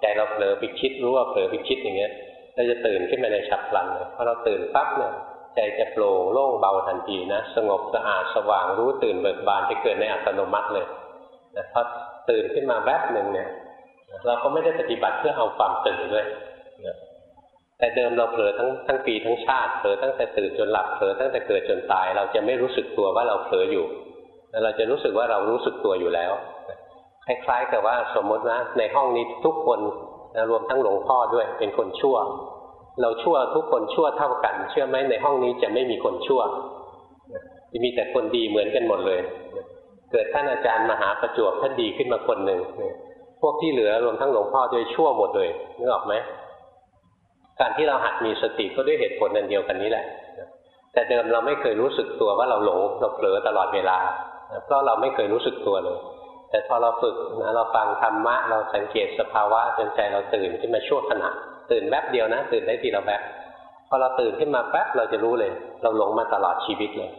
ใจเราเผลอไปคิดรู้ว่าเผลอไปคิดอย่างเงี้ยเราจะตื่นขึ้นมาในฉับพลันเลยพอเราตื่นปั๊บเนี่ยใจจะโปร่งโล่งเบาทันทีนะสงบสะอาดสว่างรู้ตื่นเบิกบานจะเกิดในอัตโนมัติเลยนะพอตื่นขึ้นมาแวบหนึ่งเนี่ย เราก็ไม่ได้ปฏิบัติเพื่อเอาความตื่นด้วยนะแต่เดิมเราเผลอทั้งทั้งปีทั้งชาติเผลอตั้งแต่ตื่นจนหลับเผลอตั้งแต่เกิดจนตาย เราจะไม่รู้สึกตัวว่าเราเผลออยู่แล้วเราจะรู้สึกว่าเรารู้สึกตัวอยู่แล้ว คล้ายๆกับว่าสมมตินะในห้องนี้ทุกคนนะรวมทั้งหลวงพ่อด้วยเป็นคนชั่ว เราชั่วทุกคนชั่วเท่ากัน เชื่อไหมในห้องนี้จะไม่มีคนชั่วจะมีแต่คนดีเหมือนกันหมดเลย เกิดท่านอาจารย์มหาประจวบท่านดีขึ้นมาคนหนึ่งพวกที่เหลือรวมทั้งหลวงพ่อด้วยชั่วหมดเลยนึกออกไหมการที่เราหัดมีสติก็ด้วยเหตุผลนันเดียวกันนี้แหละ แต่เดิมเราไม่เคยรู้สึกตัวว่าเราหลงเราเผลอตลอดเวลา เพราะเราไม่เคยรู้สึกตัวเลย แต่พอเราฝึกนะเราฟังธรรมะเราสังเกตสภาวะจนใจเราตื่นขึ้นมาชั่วขณะตื่นแวบเดียวนะ ตื่นได้ทีละแวบพอเราตื่นขึ้นมาแป๊บเราจะรู้เลย เราหลงมาตลอดชีวิตเลย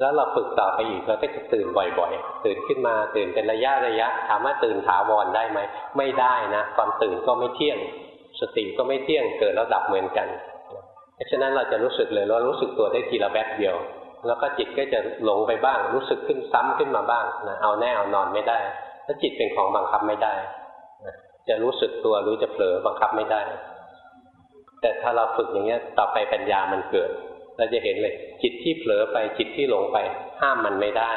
แล้วเราฝึกต่อไปอีกเราก็จะตื่นบ่อยๆ ตื่นขึ้นมาตื่นเป็นระยะระยะถามว่าตื่นถาวรได้ไหมไม่ได้นะความตื่นก็ไม่เที่ยง สติก็ไม่เที่ยงเกิดแล้วดับเหมือนกัน เพราะฉะนั้นเราจะรู้สึกเลยเรารู้สึกตัวได้ทีละแวบเดียว แล้วก็จิตก็จะหลงไปบ้าง รู้สึกขึ้นซ้ำขึ้นมาบ้างนะเอาแน่เอานอนไม่ได้ถ้าจิตเป็นของบังคับไม่ได้จะรู้สึกตัวหรือจะเผลอบังคับไม่ได้ แต่ถ้าเราฝึกอย่างเงี้ยต่อไปปัญญามันเกิด เราจะเห็นเลย จิตที่เผลอไปจิตที่หลงไป ห้ามมันไม่ได้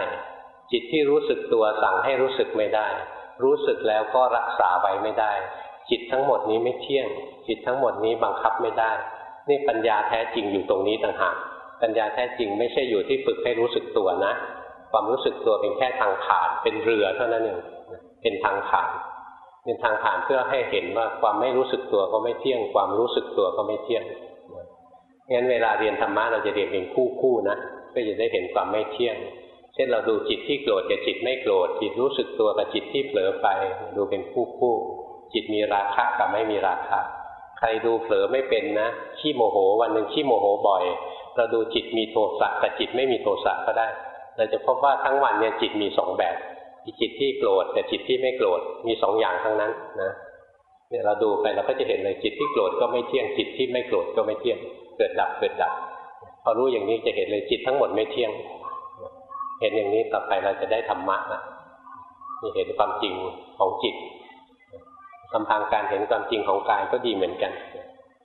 จิตที่รู้สึกตัวสั่งให้รู้สึกไม่ได้ รู้สึกแล้วก็รักษาไว้ไม่ได้ จิตทั้งหมดนี้ไม่เที่ยง จิตทั้งหมดนี้บังคับไม่ได้ นี่ปัญญาแท้จริงอยู่ตรงนี้ต่างหาก ปัญญาแท้จริงไม่ใช่อยู่ที่ฝึกให้รู้สึกตัวนะ ความรู้สึกตัวเป็นแค่ทางผ่าน เป็นเรือเท่านั้นเองเป็นทางผ่าน เป็นทางผ่านเพื่อให้เห็นว่าความไม่รู้สึกตัวก็ไม่เที่ยง ความรู้สึกตัวก็ไม่เที่ยงงั้นเวลาเรียนธรรมะเราจะเรียนเป็นคู่คู่นะเพื่อจะได้เห็นความไม่เที่ยง เช่นเราดูจิตที่โกรธกับจิตไม่โกรธจิตรู้สึกตัวกับจิตที่เผลอไป ดูเป็นคู่คู่ จิตมีราคะกับไม่มีราคะใครดูเผลอไม่เป็นนะขี้โมโห วันหนึ่งขี้โมโหบ่อย เราดูจิตมีโทสะกับจิตไม่มีโทสะก็ได้ เราจะพบว่าทั้งวันเนี่ยจิตมีสองแบบมีจิตที่โกรธแต่จิตที่ไม่โกรธมีสองอย่างทั้งนั้นนะเนี่ยเราดูไปเราก็จะเห็นเลยจิตที่โกรธก็ไม่เที่ยงจิตที่ไม่โกรธก็ไม่เที่ยงเกิดดับเกิดดับพอรู้อย่างนี้จะเห็นเลยจิตทั้งหมดไม่เที่ยง เห็นอย่างนี้ต่อไปเราจะได้ธรรมะนะนี่เห็นความจริงของจิตลำพังการเห็นความจริงของกายก็ดีเหมือนกัน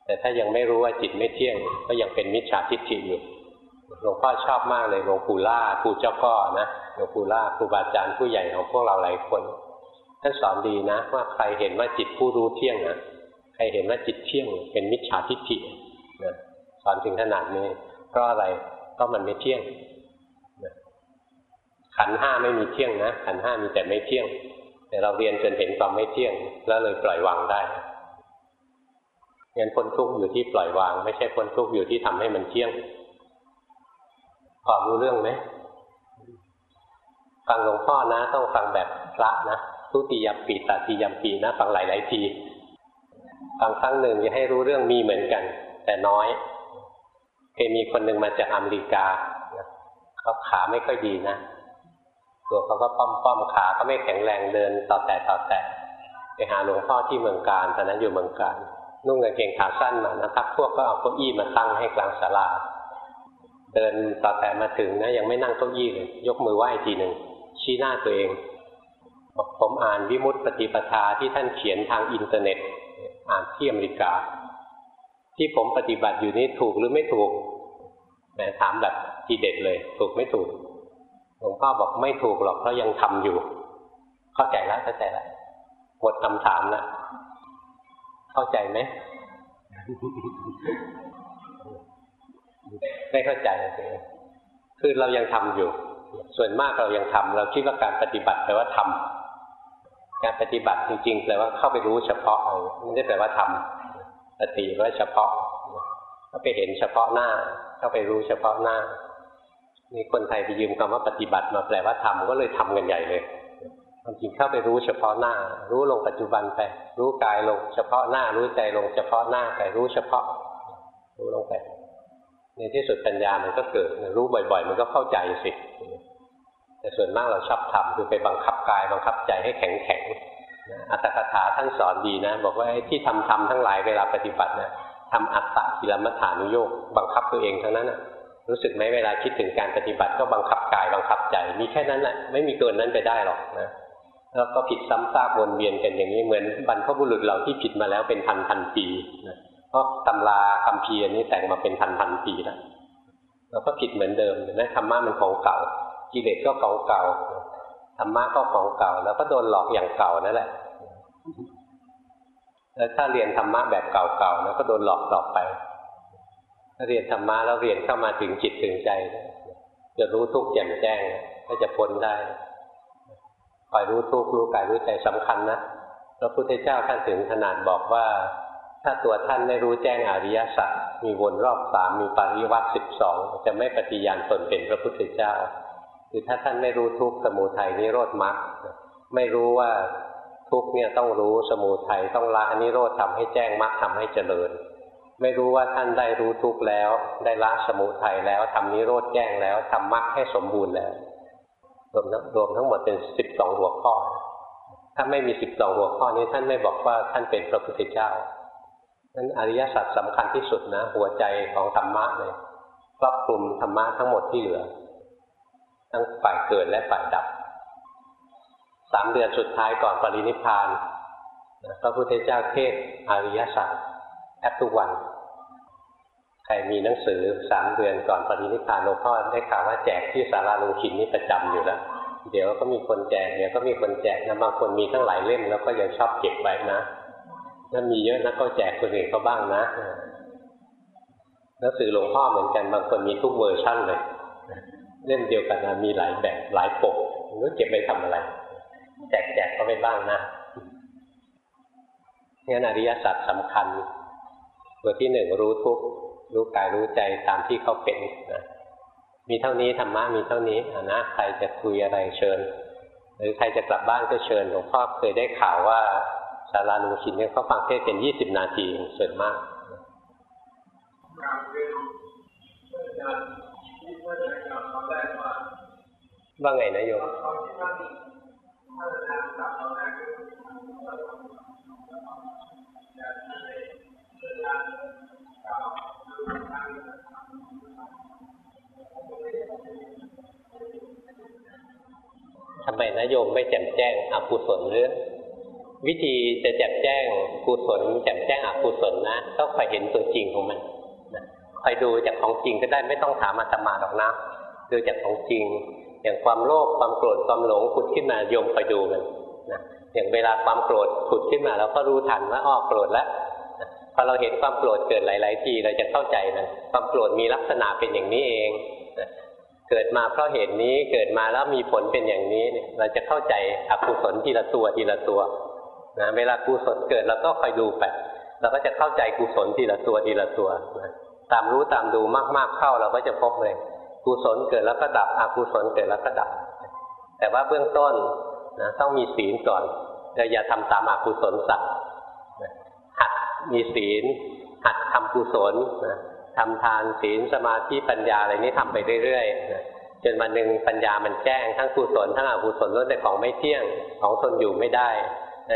แต่ถ้ายังไม่รู้ว่าจิตไม่เที่ยง ก็ยังเป็นมิจฉาทิฏฐิอยู่หลวงพ่อชอบมากเลยหลวงปู่ล่าครูเจ้าพ่อนะหลวงปู่ล่าครูบาอาจารย์ผู้ใหญ่ของพวกเราหลายคนท่านสอนดีนะ ว่าใครเห็นว่าจิตผู้รู้เที่ยงนะใครเห็นว่าจิตเที่ยง เป็นมิจฉาทิฏฐินะสอนถึงขนาดนี้เพราะอะไรเพราะมันไม่เที่ยงขันห้าไม่มีเที่ยงนะขันห้ามีแต่ไม่เที่ยง แต่เราเรียนจนเห็นความไม่เที่ยง แล้วเลยปล่อยวางได้ งั้นพ้นทุกข์อยู่ที่ปล่อยวาง ไม่ใช่พ้นทุกข์อยู่ที่ทำให้มันเที่ยงพอรู้เรื่องไหมฟังหลวงพ่อนะ ต้องฟังแบบพระนะทุติยมปีตติยมปีนะฟังหลายๆทีฟังครั้งหนึ่งจะให้รู้เรื่องมีเหมือนกัน แต่น้อยเคยมีคนหนึ่งมาจากอเมริกาเขาขาไม่ค่อยดีนะตัวเขาก็ป้อมป้อมขาก็ไม่แข็งแรงเดินต่อแต่ต่อแต่ไปหาหลวงพ่อที่เมืองการตอนนั้นอยู่เมืองการ นุ่งกางเกงขาสั้นมานะครับพวกก็เอาเก้าอี้มาตั้งให้กลางศาลา เดินต่อแต่มาถึงนะยังไม่นั่งเก้าอี้เลยยกมือไหว้ทีหนึ่งชี้หน้าตัวเองบอกผมอ่านวิมุตติปฏิปทาที่ท่านเขียนทางอินเทอร์เน็ต อ่านที่อเมริกา ที่ผมปฏิบัติอยู่นี้ถูกหรือไม่ถูกแหมถามแบบทีเด็ดเลย ถูกไม่ถูกหลวงพ่อบอกไม่ถูกหรอกเพราะยังทำอยู่ เข้าใจแล้วเข้าใจแล้วหมดคำถามแล้ว เข้าใจไหมไม่เข้าใจคือเรายังทำอยู่ ส่วนมากเรายังทำเราคิดว่าการปฏิบัติแปลว่าทำการปฏิบัติจริงๆแปลว่าเข้าไปรู้เฉพาะไม่ได้แปลว่าทำปฏิว่าเฉพาะก็ไปเห็นเฉพาะหน้า เข้าไปรู้เฉพาะหน้ามีคนไทยไปยืมคำว่าปฏิบัติมาแปลว่าทำก็เลยทำกันใหญ่เลย ความจริงเข้าไปรู้เฉพาะหน้า รู้ลงปัจจุบันไป รู้กายลงเฉพาะหน้า รู้ใจลงเฉพาะหน้าไปรู้เฉพาะ รู้ลงไปในที่สุดปัญญามันก็เกิด รู้บ่อย ๆ มันก็เข้าใจสิ แต่ส่วนมากเราชอบทำคือไปบังคับกาย บังคับใจให้แข็งแข็งอัตถกถาท่านสอนดีนะ บอกว่าที่ทำทำทั้งหลายเวลาปฏิบัตินะทำอัตตะกิลมัฐานุโยกบังคับตัวเองทั้งนั้นนะรู้สึกไหมเวลาคิดถึงการปฏิบัติก็บังคับกายบังคับใจ มีแค่นั้นแหละไม่มีเกินนั้นไปได้หรอกนะ แล้วก็ผิดซ้ำซากวนเวียนกันอย่างนี้เหมือนบรรพบุรุษเราที่ผิดมาแล้วเป็นพันพันปีนะเพราะตำราคำพีอันนี้แต่งมาเป็นพันพันปีแล้วเราก็ผิดเหมือนเดิมนะธรรมะมันของเก่ากิเลสก็ของเก่าธรรมะก็ของเก่า แล้วก็โดนหลอกอย่างเก่านั่นแหละ แล้วถ้าเรียนธรรมะแบบเก่าๆแล้วก็โดนหลอกต่อไปถ้าเรียนธรรมะแล้วเรียนเข้ามาถึงจิตถึงใจจะรู้ทุกข์แจ่มแจ้งก็จะพ้นได้ คอยรู้ทุกข์รู้กายรู้ใจสำคัญนะพระพุทธเจ้าท่านถึงขนาดบอกว่า ถ้าตัวท่านไม่รู้แจ้งอริยสัจมีวนรอบสามมีปริวัติสิบสองจะไม่ปฏิญาณตนเป็นพระพุทธเจ้า คือถ้าท่านไม่รู้ทุกข์สมุทัยนิโรธมรรคไม่รู้ว่าทุกข์เนี่ยต้องรู้สมุทัยต้องละนิโรธทำให้แจ้งมรรคทำให้เจริญ ไม่รู้ว่าท่านได้รู้ทุกข์แล้ว ได้ละสมุทัยแล้วทำนิโรธแจ้งแล้วทำมรรคให้สมบูรณ์แล้ว รวมรวมทั้งหมดเป็นสิบสองหัวข้อ ถ้าไม่มีสิบสองหัวข้อนี้ท่านไม่บอกว่าท่านเป็นพระพุทธเจ้านั้นอริยสัจสำคัญที่สุดนะ หัวใจของธรรมะเลยครอบคลุมธรรมะทั้งหมดที่เหลือ ทั้งฝ่ายเกิดและฝ่ายดับสามเดือนสุดท้ายก่อนปรินิพพานพระพุทธเจ้าเทศอริยสัจแทบทุกวัน ใครมีหนังสือสามเดือนก่อนปรินิพพานหลวงพ่อได้ข่าวว่าแจกที่สาราลุงชินนี่ประจำอยู่แล้ว เดี๋ยวก็มีคนแจกเดี๋ยวก็มีคนแจกนะบางคนมีทั้งหลายเล่มแล้วก็ยังชอบเก็บไว้นะถ้ามีเยอะนะก็แจกคนอื่นเขาบ้างนะหนังสือหลวงพ่อเหมือนกันบางคนมีทุกเวอร์ชั่นเลยเล่มเดียวกันนะมีหลายแบบหลายปกก็เก็บไปทำอะไร แจกแจกก็ไปบ้างนะงั้นอริยสัจสำคัญตัวที่หนึ่งรู้ทุกข์ รู้กายรู้ใจตามที่เขาเป็นนะมีเท่านี้ธรรมะมีเท่านี้นะใครจะคุยอะไรเชิญ หรือใครจะกลับบ้านก็เชิญหลวงพ่อเคยได้ข่าวว่าศาลาลุงชินเนี่ยเขาฟังเทศเป็นยี่สิบนาทีส่วนมากว่าไงนะโยม ทำไมนะโยมไม่แจ่มแจ้งอกุศลเรื่องวิธีจะแจ่มแจ้งกุศลแจ่มแจ้งอกุศลนะต้องคอยเห็นตัวจริงของมันคอยดูจากของจริงก็ได้ไม่ต้องถามอาตมาหรอกนะดูจากของจริง อย่างความโลภความโกรธความหลงผุดขึ้นมาโยมคอยดูมันนะอย่างเวลาความโกรธผุดขึ้นมาเราก็รู้ทันว่าอ้อโกรธแล้ว พอเราเห็นความโกรธเกิดหลาย ๆ ทีเราจะเข้าใจมันความโกรธมีลักษณะเป็นอย่างนี้เองเกิดมาเพราะเหตุนี้เกิดมาแล้วมีผลเป็นอย่างนี้ เราจะเข้าใจอกุศลทีละตัวทีละตัวนะเวลากุศลเกิดเราก็คอยดูไปเราก็จะเข้าใจกุศลทีละตัวทีละตัวนะตามรู้ตามดูมาก ๆ เข้าเราก็จะพบเลยกุศลเกิดแล้วก็ดับอกุศลเกิดแล้วก็ดับ แต่ว่าเบื้องต้นนะต้องมีศีลก่อนเราอย่าทำตามอกุศลสัตว์ มีศีล หัดทำกุศลนะทำทานศีลสมาธิปัญญาอะไรนี้ทำไปเรื่อยๆจนวันหนึ่งปัญญามันแจ้งทั้งกุศลทั้งอกุศลล้วนแต่ของไม่เที่ยงของทนอยู่ไม่ได้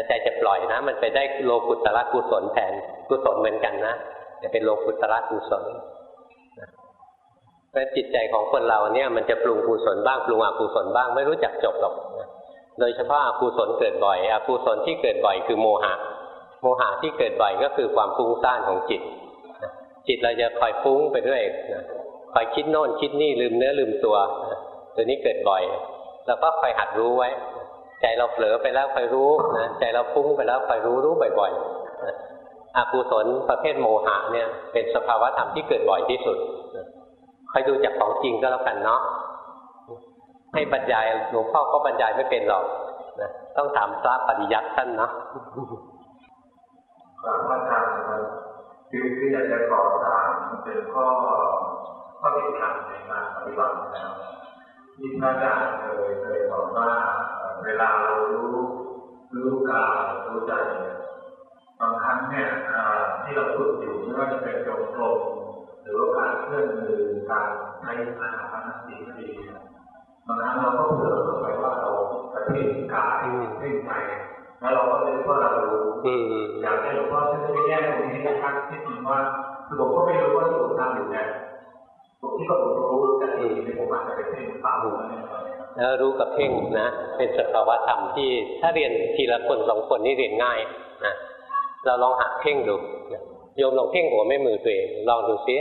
ใจจะปล่อยนะ มันไปได้โลกุตระกุศลแทนกุศลเหมือนกันนะจะเป็นโลกุตระกุศลเพราะจิตใจของคนเราเนี่ยมันจะปรุงกุศลบ้างปรุงอกุศลบ้างไม่รู้จักจบหรอกโดยเฉพาะอกุศลเกิดบ่อยอกุศลที่เกิดบ่อยคือโมหะ โมหะที่เกิดบ่อยก็คือความฟุ้งซ่านของจิต จิตเราจะคอยฟุ้งไปด้วยคอยคิดโน่นคิดนี่ลืมเนื้อลืมตัว ตัวนี้เกิดบ่อย แล้วก็คอยหัดรู้ไว้ ใจเราเผลอไปแล้วคอยรู้นะใจเราฟุ้งไปแล้วคอยรู้รู้บ่อยๆอกุศลประเภทโมหะเนี่ย เป็นสภาวะธรรมที่เกิดบ่อยที่สุดคอยดูจากของจริงก็แล้วกันเนาะให้บรรยายหลวงพ่อก็บรรยายไม่เป็นหรอกนะต้องถามพระปริยัติท่านเนาะ กราบอาจารย์นะครับคือคืออยากจะขอถามเป็นข้อข้อติดขัดในการปฏิบัตินะครับที่พระอาจารย์เคยเคยบอกว่าเวลาเรารู้รู้กายรู้ใจบางครั้งเนี่ยที่เราฝึกอยู่ไม่ว่าจะเป็นจงกรมหรือว่าการเคลื่อนมือการใช้อาหารสติก็ดีบางครั้งเราก็เผลอไปว่าเราจะเพ่งกายเพ่งใจ แล้วเราก็เลยว่าเรารู้อืมอยากให้หลวงพ่อช่วยแยกตรงนี้นะครับที่จริงว่าคือผมก็ไม่รู้ว่าที่ผมทำอยู่เนี่ยผมคิดว่าผมรู้แต่เองที่ผมอาจจะไปเพ่งเป้าอะไรอย่างเงี้ยแล้วรู้กับเพ่งนะ เป็นสภาวะธรรมที่ถ้าเรียนทีละคนสองคนนี่เรียนง่ายนะเราลองหัดเพ่งดูนะโยมลองเพ่งหัวแม่มือตัวเองลองดูซิ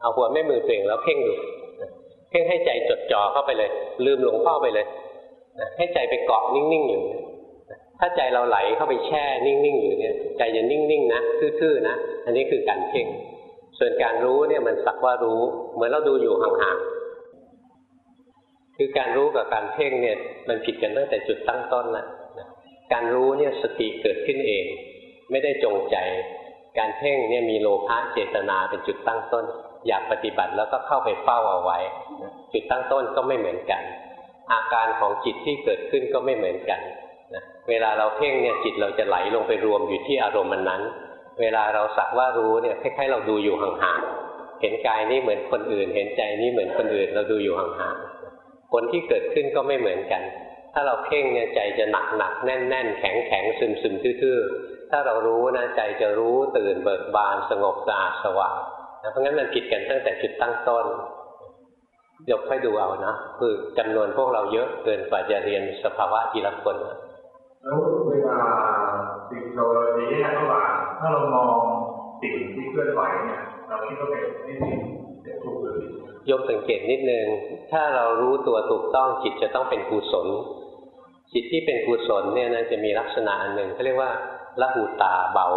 เอาหัวแม่มือตัวเองแล้วเพ่งดูนะเพ่งให้ใจจดจ่อเข้าไปเลย ลืมหลวงพ่อไปเลยนะให้ใจไปเกาะนิ่งๆอยู่นะ ถ้าใจเราไหลเข้าไปแช่นิ่งๆอยู่เนี่ยใจจะนิ่งๆนะทื่อๆนะอันนี้คือการเพ่งส่วนการรู้เนี่ยมันสักว่ารู้ เหมือนเราดูอยู่ห่างๆคือการรู้กับการเพ่งเนี่ยมันผิดกันตั้งแต่จุดตั้งต้นแล้วนะการรู้เนี่ยสติเกิดขึ้นเอง ไม่ได้จงใจ การเพ่งเนี่ยมีโลภะเจตนาเป็นจุดตั้งต้น อยากปฏิบัติแล้วก็เข้าไปเฝ้าเอาไว้ จุดตั้งต้นก็ไม่เหมือนกัน อาการของจิตที่เกิดขึ้นก็ไม่เหมือนกัน เวลาเราเพ่งเนี่ยจิตเราจะไหลลงไปรวมอยู่ที่อารมณ์มันนั้น เวลาเราสักว่ารู้เนี่ยคล้ายๆเราดูอยู่ห่างๆ เห็นกายนี้เหมือนคนอื่น เห็นใจนี้เหมือนคนอื่น เราดูอยู่ห่างๆ ผลที่เกิดขึ้นก็ไม่เหมือนกัน ถ้าเราเพ่งเนี่ยใจจะหนักหนักแน่นแน่นแข็งแข็งซึมซึมทื่อๆ ถ้าเรารู้นะใจจะรู้ตื่นเบิกบานสงบสะอาดสว่างนะเพราะงั้นมันผิดกันตั้งแต่จุดตั้งต้นยกค่อยดูเอานะคือจำนวนพวกเราเยอะเกินกว่าจะเรียนสภาวะทีละคนนะ แล้วเวลาสิ่งเราจะแยกระหว่างถ้าเรามองสิ่งที่เคลื่อนไหวเนี่ยเราคิดว่าเป็นนี่สิ่งเป็นถูกหรือผิดยกสังเกตนิดนึง ถ้าเรารู้ตัวถูกต้องจิตจะต้องเป็นกุศล จิตที่เป็นกุศลเนี่ยนะจะมีลักษณะอันหนึ่งเขาเรียกว่าละหูตาเบา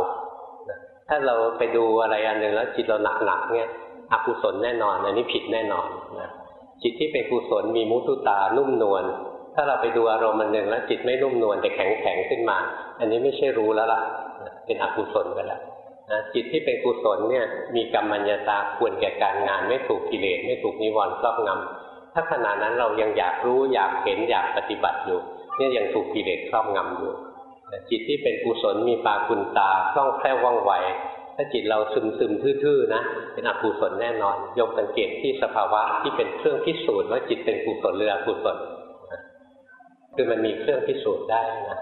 ถ้าเราไปดูอะไรอันหนึ่งแล้วจิตเราหนักๆเนี่ยอกุศลแน่นอน อันนี้ผิดแน่นอนนะจิตที่เป็นกุศลมีมุทุตานุ่มนวล ถ้าเราไปดูอารมณ์อันหนึ่งแล้วจิตไม่นุ่มนวลแต่แข็งแข็งขึ้นมา อันนี้ไม่ใช่รู้แล้วล่ะนะเป็นอกุศลไปแล้วนะจิตที่เป็นกุศลเนี่ยมีกรรมัญญาตาควรแก่การงาน ไม่ถูกกิเลสไม่ถูกนิวรณ์ครอบงำถ้าขณะนั้นเรายังอยากรู้อยากเห็นอยากปฏิบัติอยู่เนี่ยยังถูกกิเลสครอบงำอยู่จิตที่เป็นกุศลมีปาคุณตาคล่องแคล่วว่องไวถ้าจิตเราซึมซึมทื่อๆนะเป็นอกุศลแน่นอนยกสังเกตที่สภาวะที่เป็นเครื่องพิสูจน์ว่าจิตเป็นกุศลหรืออกุศล คือมันมีเครื่องพิสูจน์ได้นะ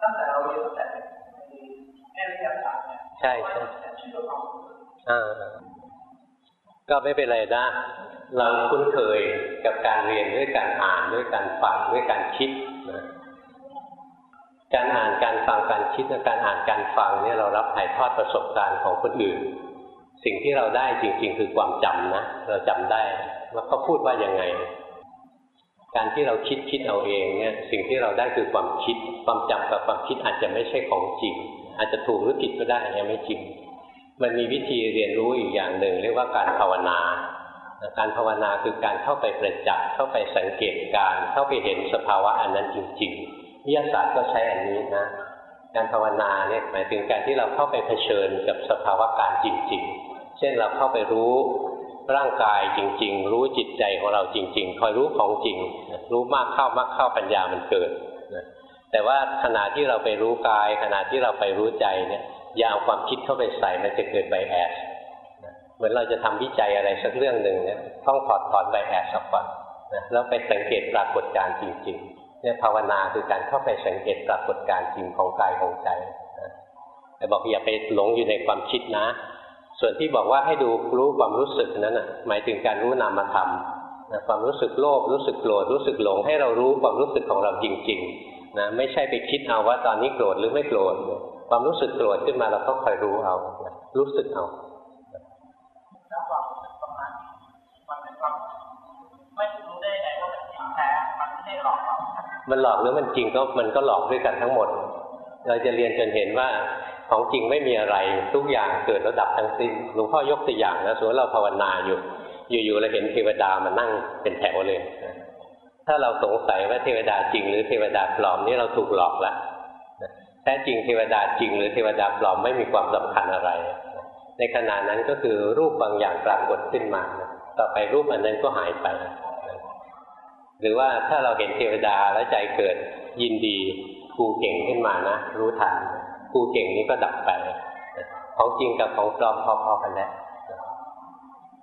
ตั้งแต่เราเรียนตั้งแต่ในวิทยาศาสตร์เนี่ยใช่ใช่ชื่เราอ่าก็ไม่เป็นไรนะ เราคุ้นเคยกับการเรียนด้วยการอ่านด้วยการฟังด้วยการคิดนะ การอ่านการฟังการคิดและการอ่านการฟังเนี่ยเรารับถ่ายทอดประสบการณ์ของคนอื่น สิ่งที่เราได้จริง ๆ คือความจำนะ เราจำได้ว่าเขาพูดว่ายังไง การที่เราคิดคิดเอาเองเนี่ยสิ่งที่เราได้คือความคิด ความจำกับความคิดอาจจะไม่ใช่ของจริง อาจจะถูกหรือผิดก็ได้ยังไม่จริง มันมีวิธีเรียนรู้อีกอย่างหนึ่ง เรียกว่าการภาวนาการภาวนาคือการเข้าไปประจักษ์เข้าไปสังเกตการเข้าไปเห็นสภาวะอันนั้นจริง ๆ วิทยาศาสตร์ก็ใช้อันนี้นะการภาวนาเนี่ยหมายถึงการที่เราเข้าไปเผชิญกับสภาวะการจริง ๆ เช่นเราเข้าไปรู้ร่างกายจริง ๆ รู้จิตใจของเราจริง ๆ คอยรู้ของจริง รู้มากเข้ามากเข้าปัญญามันเกิดนะแต่ว่าขณะที่เราไปรู้กาย ขณะที่เราไปรู้ใจเนี่ยอย่าเอาความคิดเข้าไปใส่มันจะเกิดไบแอสเหมือนเราจะทำวิจัยอะไรสักเรื่องหนึ่งเนี่ยต้องถอดถอนไบแอสออกก่อนนะแล้วไปสังเกตปรากฏการณ์จริง ๆ เนี่ยภาวนาคือการเข้าไปสังเกตปรากฏการจริงของกายของใจแต่บอกอย่าไปหลงอยู่ในความคิดนะ ส่วนที่บอกว่าให้ดูรู้ความรู้สึกนั้นนะหมายถึงการรู้นามธรรมนะความรู้สึกโลภรู้สึกโกรธรู้สึกหลง ให้เรารู้ความรู้สึกของเราจริงๆนะไม่ใช่ไปคิดเอาว่าตอนนี้โกรธหรือไม่โกรธความรู้สึกโกรธขึ้นมาเราก็คอยรู้เอารู้สึกเอาความรู้สึกประมาณมันเป็นความไม่รู้ได้ไงว่ามันจริงแท้มันไม่ได้หลอกเรา มันหลอกหรือมันจริงก็มันก็หลอกด้วยกันทั้งหมด เราจะเรียนจนเห็นว่าของจริงไม่มีอะไรทุกอย่างเกิดแล้วดับทั้งสิ้นหลวงพ่อยกตัวอย่างนะสมมติเราภาวนาอยู่ อยู่ๆเราเห็นเทวดามานั่งเป็นแถวเลย ถ้าเราสงสัยว่าเทวดาจริง หรือเทวดาปลอมนี่เราถูกหลอกแล้วแท้จริงเทวดาจริง หรือเทวดาปลอมไม่มีความสำคัญอะไร ในขณะนั้นก็คือรูปบางอย่างปรากฏขึ้นมา ต่อไปรูปอันนั้นก็หายไป หรือว่าถ้าเราเห็นเทวดาแล้วใจเกิดยินดีครูเก่งขึ้นมานะ รู้ทันครูเก่งนี้ก็ดับไปของจริงกับของปลอมพอๆกันแล้ว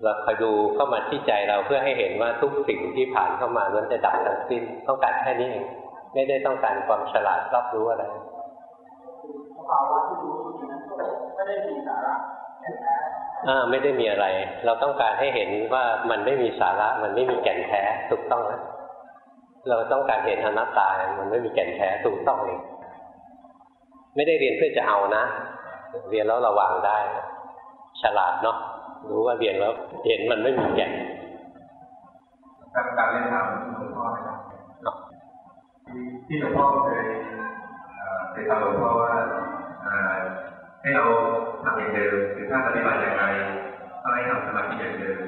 เราคอยดูเข้ามาที่ใจเราเพื่อให้เห็นว่าทุกสิ่งที่ผ่านเข้ามาล้วนจะดับทั้งสิ้นต้องการแค่นี้เองไม่ได้ต้องการความฉลาดรอบรู้อะไรภาวะที่รู้อยู่นั้นไม่ได้มีสาระแก่นแท้อ่าไม่ได้มีอะไร เราต้องการให้เห็นว่ามันไม่มีสาระมันไม่มีแก่นแท้ถูกต้องนะ เราต้องการเห็นอนัตตา มันไม่มีแก่นแท้ถูกต้องเองไม่ได้เรียนเพื่อจะเอานะ เรียนแล้วระวังได้ ฉลาดเนาะรู้ว่าเรียนแล้วเห็นมันไม่มีแก่นการการเรียนถามหลวงพ่อนะครับที่ที่หลวงพ่อเคยเอ่อเคยถามหลวงพ่อว่าให้เราทำอย่างเดิมคือถ้าปฏิบัติอย่างไรต้องให้ทำสมาธิอย่างเดิม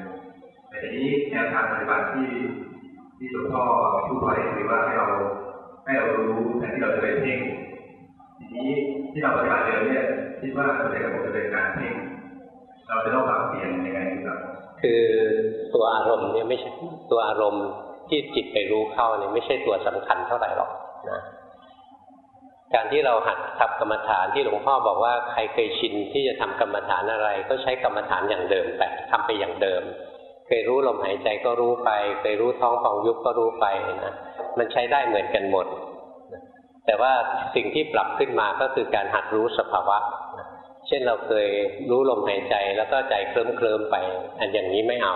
แต่ทีนี้แนวทางปฏิบัติที่ ที่หลวงพ่อพูดไว้คือว่าให้เราให้เรารู้แทนที่เราจะไปเพ่งทีนี้ที่เราปฏิบัติเดิมเนี่ยคิดว่าส่วนใหญ่ก็คงจะเป็นการเพ่งเราจะต้องปรับเปลี่ยนยังไงครับคือตัวอารมณ์เนี่ยไม่ใช่ตัวอารมณ์ที่จิตไปรู้เข้าเนี่ยไม่ใช่ตัวสำคัญเท่าไหร่หรอกนะการที่เราหัดทำกรรมฐานที่หลวงพ่อบอกว่าใครเคยชินที่จะทำกรรมฐานอะไร ก็ใช้กรรมฐานอย่างเดิมไปทำไปอย่างเดิม เคยรู้ลมหายใจก็รู้ไปเคยรู้ท้องของยุบก็รู้ไปนะมันใช้ได้เหมือนกันหมด แต่ว่าสิ่งที่ปรับขึ้นมาก็คือการหัดรู้สภาวะ เช่นเราเคยรู้ลมหายใจแล้วก็ใจเคลิ้มเคลิมๆไป อันอย่างนี้ไม่เอา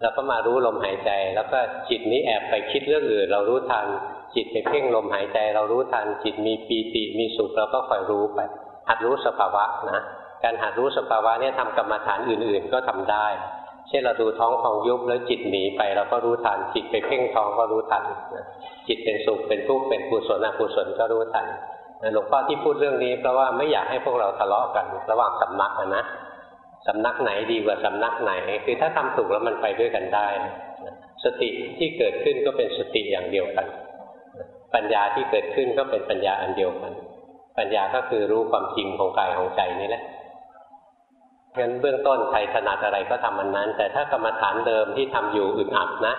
เราก็มารู้ลมหายใจ แล้วก็จิตนี้แอบไปคิดเรื่องอื่น เรารู้ทัน จิตไปเพ่งลมหายใจ เรารู้ทัน จิตมีปีติมีสุขเราก็คอยรู้ไป หัดรู้สภาวะนะ การหัดรู้สภาวะเนี่ยทำกรรมฐานอื่นๆ ก็ทำได้ เช่นเราดูท้องของยุบแล้วจิตหนีไปเราก็รู้ทันจิตไปเพ่งท้องก็รู้ทันจิตเป็นสุขเป็นทุกข์เป็นกุศลอกุศลก็รู้ทันหลวงพ่อที่พูดเรื่องนี้เพราะว่าไม่อยากให้พวกเราทะเลาะกันระหว่างสำนักนะสำนักไหนดีกว่าสำนักไหน คือถ้าทำถูกแล้วมันไปด้วยกันได้ สติที่เกิดขึ้นก็เป็นสติอย่างเดียวกัน ปัญญาที่เกิดขึ้นก็เป็นปัญญาอันเดียวกัน ปัญญาก็คือรู้ความจริงของกายของใจนี่แหละ งั้นเบื้องต้นใครถนัดอะไรก็ทำมันนั้น แต่ถ้ากรรมฐานเดิมที่ทำอยู่อึดอัดนะ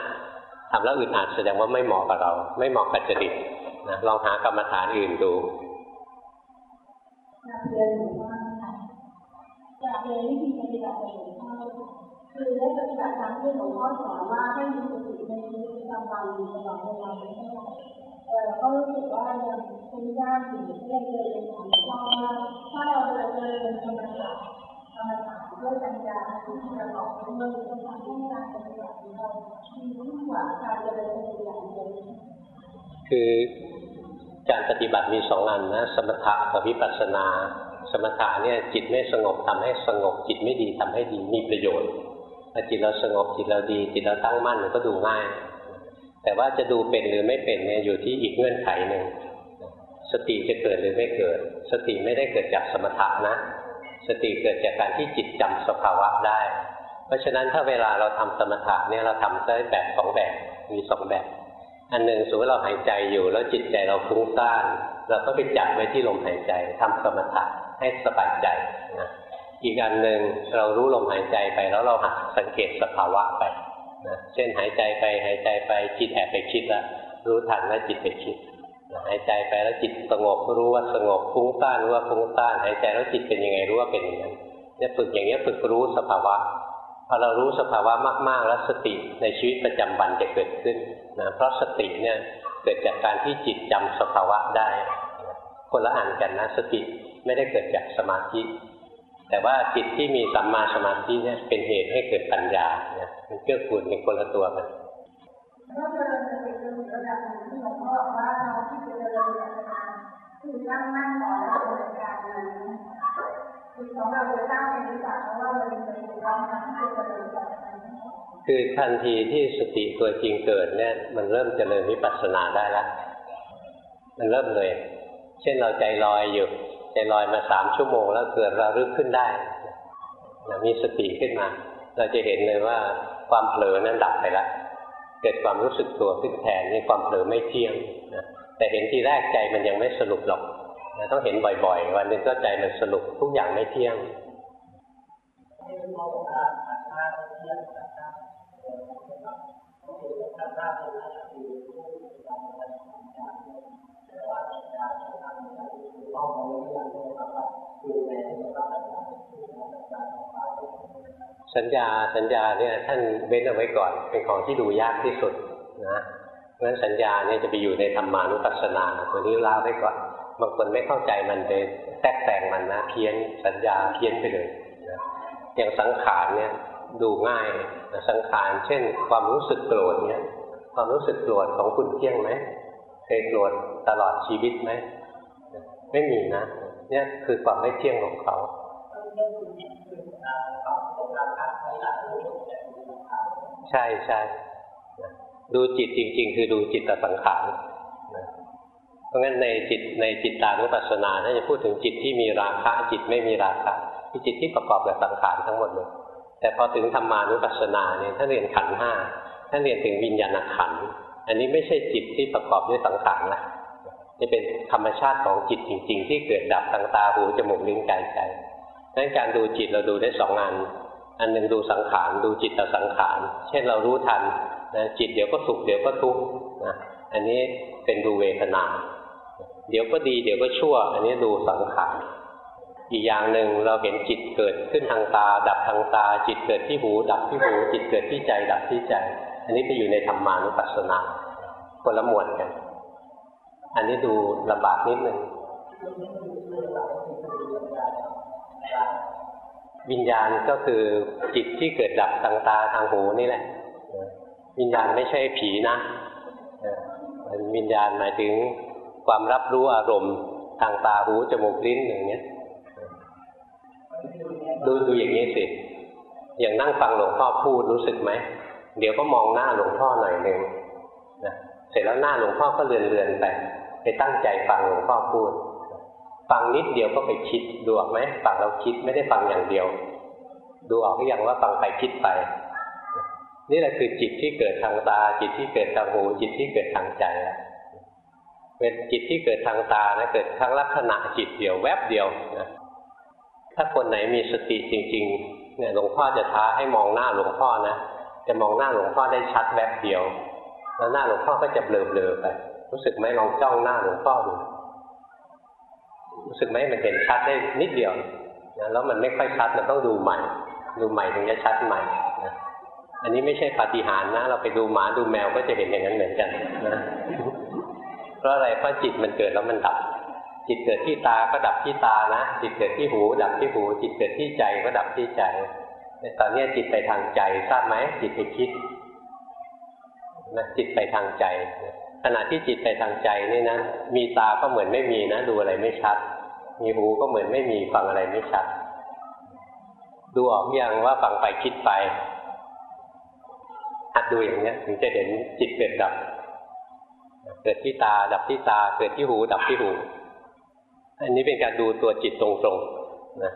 ทำแล้วอึดอัดแสดงว่าไม่เหมาะกับเรา ไม่เหมาะกับจริตนะลองหากรรมฐานอื่นดูอยากเรียนหรือว่าอยากเรียนวิธีปฏิบัติของหลวงพ่อคือได้ปฏิบัติตามที่หลวงพ่อสอนว่าให้มีสติในชีวิตประจำวันตลอดเวลาไม่ใช่เออก็รู้สึกว่ายังเป็นยากอยู่ที่จะเรียนของหลวงพ่อว่าถ้าเราจะเรียนกรรมฐาน กรรมฐานด้วยปัญญาที่จะบอกด้วยทำให้การปฏิบัติของเราดียิ่งกว่าการเจริญสติอย่างเดียวคือการปฏิบัติมีสองอันนะสมถะกับวิปัสสนา สมถะเนี่ยจิตไม่สงบทำให้สงบ จิตไม่ดีทำให้ดีมีประโยชน์ถ้าจิตเราสงบจิตเราดี จิตเราตั้งมั่นมันก็ดูง่าย แต่ว่าจะดูเป็นหรือไม่เป็นเนี่ยอยู่ที่อีกเงื่อนไขหนึ่งสติจะเกิดหรือไม่เกิด สติไม่ได้เกิดจากสมถะนะ สติเกิดจากการที่จิตจำสภาวะได้ เพราะฉะนั้นถ้าเวลาเราทำสมถะเนี่ยเราทำได้แบบสองแบบมีสองแบบ อันหนึ่งสมมติเราหายใจอยู่ แล้วจิตใจเราฟุ้งซ่านเราก็ไปจับไว้ที่ลมหายใจทำสมถะให้สบายใจนะอีกอันหนึ่งเรารู้ลมหายใจไปแล้วเราหัดสังเกตสภาวะไปนะเช่นหายใจไปหายใจไปจิตแอบไปคิดแล้วรู้ทันว่าจิตไปคิด หายใจไปแล้วจิตสงบรู้ว่าสงบฟุ้งซ่านรู้ว่าฟุ้งซ่านหายใจแล้วจิตเป็นยังไงรู้ว่าเป็นอย่างนั้นเนี่ยฝึกอย่างนี้ฝึกรู้สภาวะพอเรารู้สภาวะมาก ๆ แล้วสติในชีวิตประจำวันจะเกิดขึ้นนะเพราะสติเนี่ยเกิดจากการที่จิตจำสภาวะได้ คนละอันกันนะสติไม่ได้เกิดจากสมาธิ แต่ว่าจิตที่มีสัมมาสมาธิเนี่ยเป็นเหตุให้เกิดปัญญาเนี่ยมันเกื้อกูลเป็นคนละตัวกันก็เจริญสติจนถึงร คือตั้งมั่นต่อแล้วเนินการนั้นคือของเราจะสร้างเป็นวิสัยเพราะว่าเราเป็นตัวเราทำที่จะเจริญปัญญาคือทันทีที่สติตัวจริงเกิดเนี่ย มันเริ่มเจริญวิปัสสนาได้แล้วมันเริ่มเลย เช่นเราใจลอยอยู่ใจลอยมาสามชั่วโมง แล้วเกิดระลึกขึ้นได้มีสติขึ้นมา เราจะเห็นเลยว่าความเผลอนั้นดับไปแล้วเกิดความรู้สึกตัวขึ้นแทนนี่ความเผลอไม่เที่ยงนะ แต่เห็นทีแรกใจมันยังไม่สรุปหรอกต้องเห็นบ่อยๆ วันหนึ่งก็ใจมันสรุปทุกอย่างไม่เที่ยงสัญญาสัญญาเนี่ยท่านเว้นเอาไว้ก่อนเป็นของที่ดูยากที่สุดนะ เพราะฉะนั้นสัญญาเนี่ยจะไปอยู่ในธรรมานุปัสสนาตัวนี้เล่าไว้ก่อนบางคนไม่เข้าใจมันไปแทรกแต่งมันนะเพี้ยนสัญญาเพี้ยนไปเลยนะอย่างสังขารเนี่ยดูง่ายนะสังขารเช่น ความรู้สึกโกรธเนี่ยความรู้สึกโกรธของคุณเที่ยงไหมเคยโกรธตลอดชีวิตไหมไม่มีนะเนี่ยคือความไม่เที่ยงของเขาใช่ใช่ ดูจิตจริง ๆ คือดูจิตตสังขารเพราะงั้นในจิตในจิตตานุปัสสนาถ้าจะพูดถึงจิตที่มีราคะจิตไม่มีราคะคือจิตที่ประกอบกับสังขารทั้งหมดเลยแต่พอถึงธรรมานุปัสสนาเนี่ยถ้าเรียนขันห้าถ้าเรียนถึงวิญญาณขันอันนี้ไม่ใช่จิตที่ประกอบด้วยสังขารนะจะเป็นธรรมชาติของจิตจริง ๆ ที่เกิดดับทางตาหูจมูกลิ้นกายใจดังนั้นการดูจิตเราดูได้สองอันอันหนึ่งดูสังขารดูจิตตสังขาร เช่นเรารู้ทัน นะจิตเดี๋ยวก็สุขเดี๋ยวก็ทุกข์นะอันนี้เป็นดูเวทนา เดี๋ยวก็ดีเดี๋ยวก็ชั่ว อันนี้ดูสังขารอีกอย่างหนึ่งเราเห็นจิตเกิดขึ้นทางตา ดับทางตา จิตเกิดที่หู ดับที่หู จิตเกิดที่ใจ ดับที่ใจ อันนี้ไปอยู่ในธรรมานุปัสสนาคนละหมวดกัน อันนี้ดูลำบากนิดหนึ่งวิญญาณก็คือจิตที่เกิดดับทางตาทางหูนี่แหละ วิญญาณไม่ใช่ผีนะวิญญาณหมายถึงความรับรู้อารมณ์ทางตาหูจมูกลิ้นอย่างเนี้ยดูดูอย่างนี้สิ อย่างนั่งฟังหลวงพ่อพูดรู้สึกไหม เดี๋ยวก็มองหน้าหลวงพ่อหน่อยหนึ่งนะเสร็จแล้วหน้าหลวงพ่อก็เลือนเลือนไป ไปตั้งใจฟังหลวงพ่อพูด ฟังนิดเดียวก็ไปคิดดูออกไหมฟังเราคิดไม่ได้ฟังอย่างเดียว ดูออกหรือยังว่าฟังไปคิดไป นี่แหละคือจิตที่เกิดทางตา จิตที่เกิดทางหู จิตที่เกิดทางใจเป็นจิตที่เกิดทางตานะเกิดทั้งลักษณะจิตเดียวแวบเดียวนะถ้าคนไหนมีสติจริง ๆ เนี่ยหลวงพ่อจะท้าให้มองหน้าหลวงพ่อนะจะมองหน้าหลวงพ่อได้ชัดแวบเดียว แล้วหน้าหลวงพ่อก็จะเบลอๆไปรู้สึกไหมลองจ้องหน้าหลวงพ่อดูรู้สึกไหมมันเห็นชัดได้นิดเดียวนะแล้วมันไม่ค่อยชัดมันต้องดูใหม่ ดูใหม่ถึงจะชัดใหม่ อันนี้ไม่ใช่ปาฏิหาริย์นะ เราไปดูหมาดูแมวก็จะเห็นอย่างนั้นเหมือนกันนะเพราะอะไรเพราะจิตมันเกิดแล้วมันดับ จิตเกิดที่ตาก็ดับที่ตานะ จิตเกิดที่หู ดับที่หู จิตเกิดที่ใจก็ดับที่ใจในตอนนี้จิตไปทางใจทราบไหมจิตไปคิดนะจิตไปทางใจ ขณะที่จิตไปทางใจนี่นะมีตาก็เหมือนไม่มีนะ ดูอะไรไม่ชัด มีหูก็เหมือนไม่มีฟังอะไรไม่ชัด ดูออกยังว่าฟังไปคิดไป หัดดูอย่างนี้ถึงจะเห็นจิตเกิดดับ เกิดที่ตาดับที่ตา เกิดที่หู ดับที่หู อันนี้เป็นการดูตัวจิตตรงๆนะ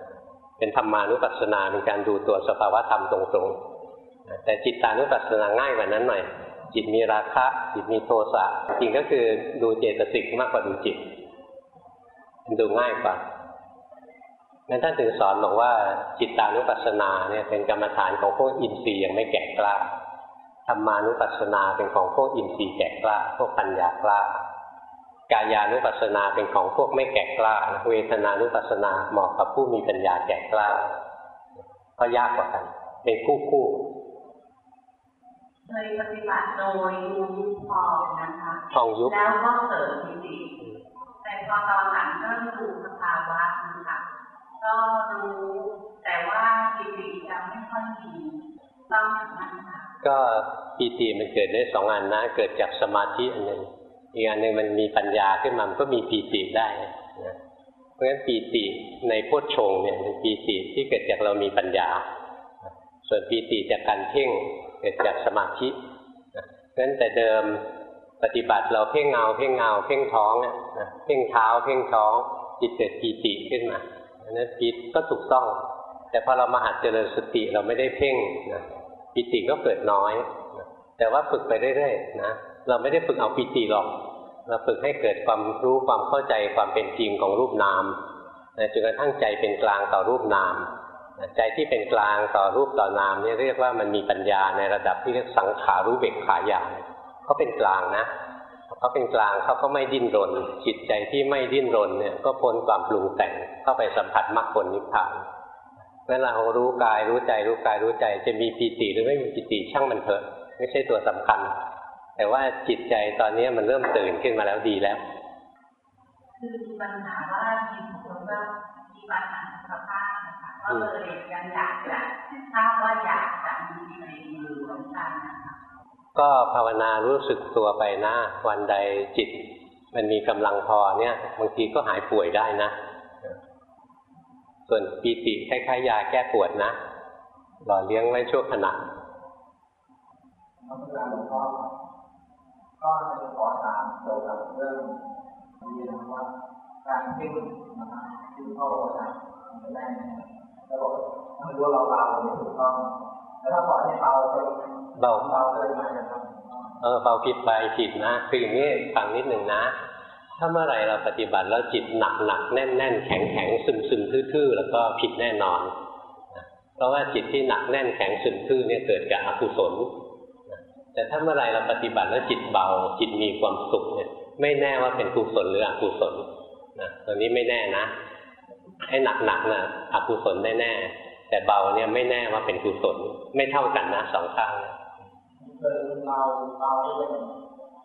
เป็นธรรมานุปัสสนาเป็นการดูตัวสภาวะธรรมตรงๆแต่จิตตานุปัสสนาง่ายกว่านั้นหน่อย จิตมีราคะ จิตมีโทสะจริงก็คือดูเจตสิกมากกว่าดูจิตมันดูง่ายกว่างั้นท่านถึงสอนบอกว่าจิตตานุปัสสนาเนี่ยเป็นกรรมฐานของพวกอินทรีย์ยังไม่แก่กล้า ธรรมานุปัสสนาเป็นของพวกอินทรีย์แก่กล้า พวกปัญญากล้ากายานุปัสสนาเป็นของพวกไม่แก่กล้า เวทนานุปัสสนาเหมาะกับผู้มีปัญญาแก่กล้าก็ยากกว่ากัน เป็นคู่คู่เคยปฏิบัติโดยยุบพองนะคะพองยุบแล้วก็เสริมสติแต่พอตอนหลังก็ดูสภาวะนะคะก็รู้แต่ว่าจิตจะไม่ค่อยดีต้องอย่างนั้นค่ะ ก็ปีติมันเกิดได้สองอันนะ เกิดจากสมาธิอันหนึ่งอีกอันหนึ่งมันมีปัญญาขึ้นมามันก็มีปีติได้นะเพราะฉะนั้นปีติในพุทชงเนี่ยเป็นปีติที่เกิดจากเรามีปัญญา ส่วนปีติจากการเพ่งเกิดจากสมาธิเพราะฉะนั้นแต่เดิมปฏิบัติเราเพ่งเงาเพ่งเงาเพ่งท้องเนะเพ่งเท้าเพ่งท้องจิตเกิดปีติขึ้นมาอันนั้นปีก็ถูกต้อง แต่พอเรามาหัดเจริญสติเราไม่ได้เพ่งนะ ปีติก็เกิดน้อย แต่ว่าฝึกไปเรื่อยๆนะเราไม่ได้ฝึกเอาปีติหรอก เราฝึกให้เกิดความรู้ความเข้าใจความเป็นจริงของรูปนามนะจนกระทั่งใจเป็นกลางต่อรูปนามใจที่เป็นกลางต่อรูปต่อนามนี่เรียกว่ามันมีปัญญาในระดับที่เรียกสังขารู้เบกขาญาณเขาเป็นกลางนะเขาเป็นกลางเขาก็ไม่ดิ้นรน จิตใจที่ไม่ดิ้นรนเนี่ยก็พ้นความปรุงแต่งเข้าไปสัมผัสมรรคผลนิพพาน เวลาเรารู้กายรู้ใจรู้กายรู้ใจ จะมีปีติหรือไม่มีปีติช่างมันเถอะ ไม่ใช่ตัวสำคัญ แต่ว่าจิตใจตอนนี้มันเริ่มตื่นขึ้นมาแล้วดีแล้วคือปัญหาว่ามีคนว่ามีปัญหาสุขภาพนะคะก็เลยยังอยากจะทราบว่าอยากจะมีในมือเหมือนกันนะคะก็ภาวนารู้สึกตัวไปนะวันใดจิต มันมีกำลังพอเนี่ยบางทีก็หายป่วยได้นะ ส่วนปีติคล้ายๆยาแก้ปวดนะ หล่อเลี้ยงไว้ชั่วขณะก็จะขอถามเกี่ยวกับเรื่องเรียนว่าการที่นะครับที่พ่อนะมันแรงแล้วบอกไม่รู้ว่าเราเบาหรือถูกต้องแล้วถ้าบอกให้เบาไปเบาเบาเกินมาเนี่ยครับเออเบาผิดไปผิดนะคืออย่างนี้ฟังนิดหนึ่งนะ ถ้าเมื่อไหร่เราปฏิบัติแล้วจิตหนักหนักแน่นแน่นแข็งแข็งซึมซึมทื่อๆแล้วก็ผิดแน่นอน เพราะว่าจิตที่หนักแน่นแข็งซึมทื่อเนี่ยเกิดจากอกุศลแต่ถ้าเมื่อไรเราปฏิบัติแล้วจิตเบา จิตมีความสุขเนี่ยไม่แน่ว่าเป็นกุศลหรืออกุศลนะตัวนี้ไม่แน่นะไอ้หนักหนักน่ะอกุศลแน่แต่เบาเนี่ยไม่แน่ว่าเป็นกุศลไม่เท่ากันนะสองข้างเบาเบาที่เป็น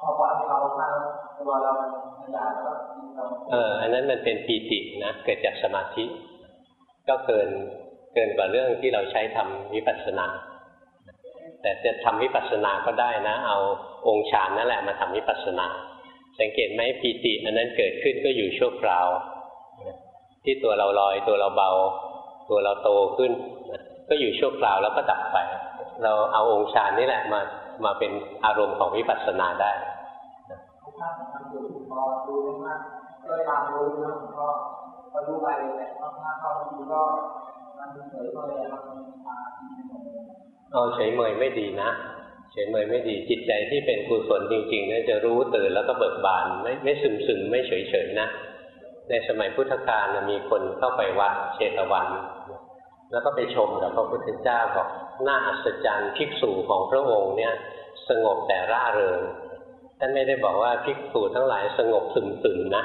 พอพอให้เบาข้างตัวเรามันอยากแล้วก็เราเอออันนั้นมันเป็นปีตินะเกิดจากสมาธิ ก็เกินเกินกว่าเรื่องที่เราใช้ทำวิปัสสนา แต่จะทำวิปัสสนาก็ได้นะ เอาองค์ฌานนั่นแหละมาทำวิปัสสนา สังเกตไหมปีติ อันนั้นเกิดขึ้นก็อยู่ชั่วคราว ที่ตัวเราลอยตัวเราเบา ตัวเราโตขึ้น ก็อยู่ชั่วคราวแล้วก็ดับไป เราเอาองค์ฌานนี่แหละมา มาเป็นอารมณ์ของวิปัสสนาได้ถ้ามันดูพอดูมากก็ตามรู้เรื่อก็พอดูไปแต่มากๆเข้าทีก็มันเฉยเลยมันมาเอาเฉยเมยไม่ดีนะเฉยเมยไม่ดีจิตใจที่เป็นกุศลจริงๆเนี่ยจะรู้ตื่นแล้วก็เบิกบานไม่ไม่ซึมซึมไม่เฉยเฉยนะ ในสมัยพุทธกาลมีคนเข้าไปวัดเชตวัน แล้วก็ไปชมกับพระพุทธเจ้าบอกน่าอัศจรรย์ภิกษุของพระองค์เนี่ยสงบแต่ร่าเริงท่านไม่ได้บอกว่าภิกษุทั้งหลายสงบซึมซึมๆนะ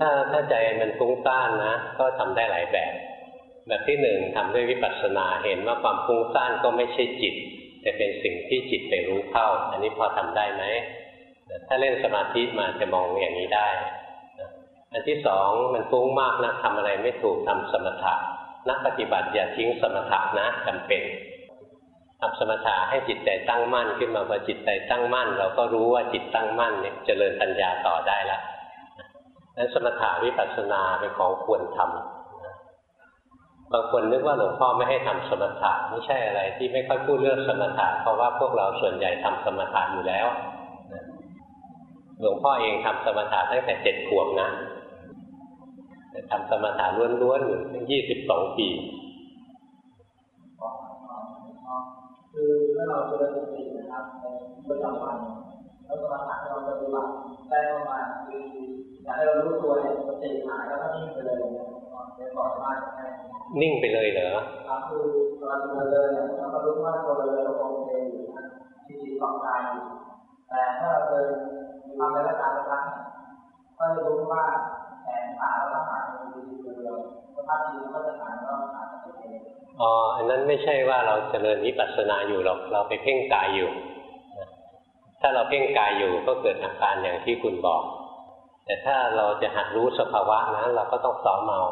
ถ้าถ้าใจมันฟุ้งซ่านนะ ก็ทำได้หลายแบบ แบบที่หนึ่งทำด้วยวิปัสสนาเห็นว่าความฟุ้งซ่านก็ไม่ใช่จิต แต่เป็นสิ่งที่จิตไปรู้เข้า อันนี้พอทำได้ไหม ถ้าเล่นสมาธิมาจะมองอย่างนี้ได้ อันที่สองมันฟุ้งมากนะทำอะไรไม่ถูกทำสมถะนักปฏิบัติอย่าทิ้งสมถะนะจำเป็นทำสมถะให้จิตใจตั้งมั่นขึ้นมาพอจิตใจตั้งมั่น เราก็รู้ว่าจิตตั้งมั่นเนี่ยเจริญปัญญาต่อได้แล้วนั้นสมถะวิปัสสนาเป็นของควรทำบางคนนึกว่าหลวงพ่อไม่ให้ทำสมถะไม่ใช่อะไรที่ไม่ค่อยพูดเรื่องสมถะเพราะว่าพวกเราส่วนใหญ่ทำสมถะอยู่แล้ว หลวงพ่อเองทำสมถะตั้งแต่เจ็ดขวบนะแต่ทำสมถะล้วนๆตั้งยี่สิบสองปีคือเมื่อเราเจริญสตินะครับในประจำวันแล้วสมาธิเราปฏิบัติได้ประมาณคืออยากให้เรารู้ตัวเนี่ยสติหายแล้วก็นิ่งไปเลยเนี่ยเป็นก่อนมาใช่นิ่งไปเลยเหรอครับคือตอนเราเดินเนี่ยเราก็รู้ว่าตัวเราเดินเราคงเดินอยู่นะที่จิตกองกายแต่ถ้าเราเดิน มีความระดับระดับเนี่ยก็จะรู้ว่าแขนขาเราต้องหายไปดีๆเดียวสภาพจิตก็จะหายแล้วหายไปเองอ๋ออันนั้นไม่ใช่ว่าเราเจริญวิปัสสนาอยู่หรอกเราไปเพ่งกายอยู่ ถ้าเราเพ่งกายอยู่ก็เกิดอาการอย่างที่คุณบอก แต่ถ้าเราจะหัดรู้สภาวะนะเราก็ต้องซ้อมเอา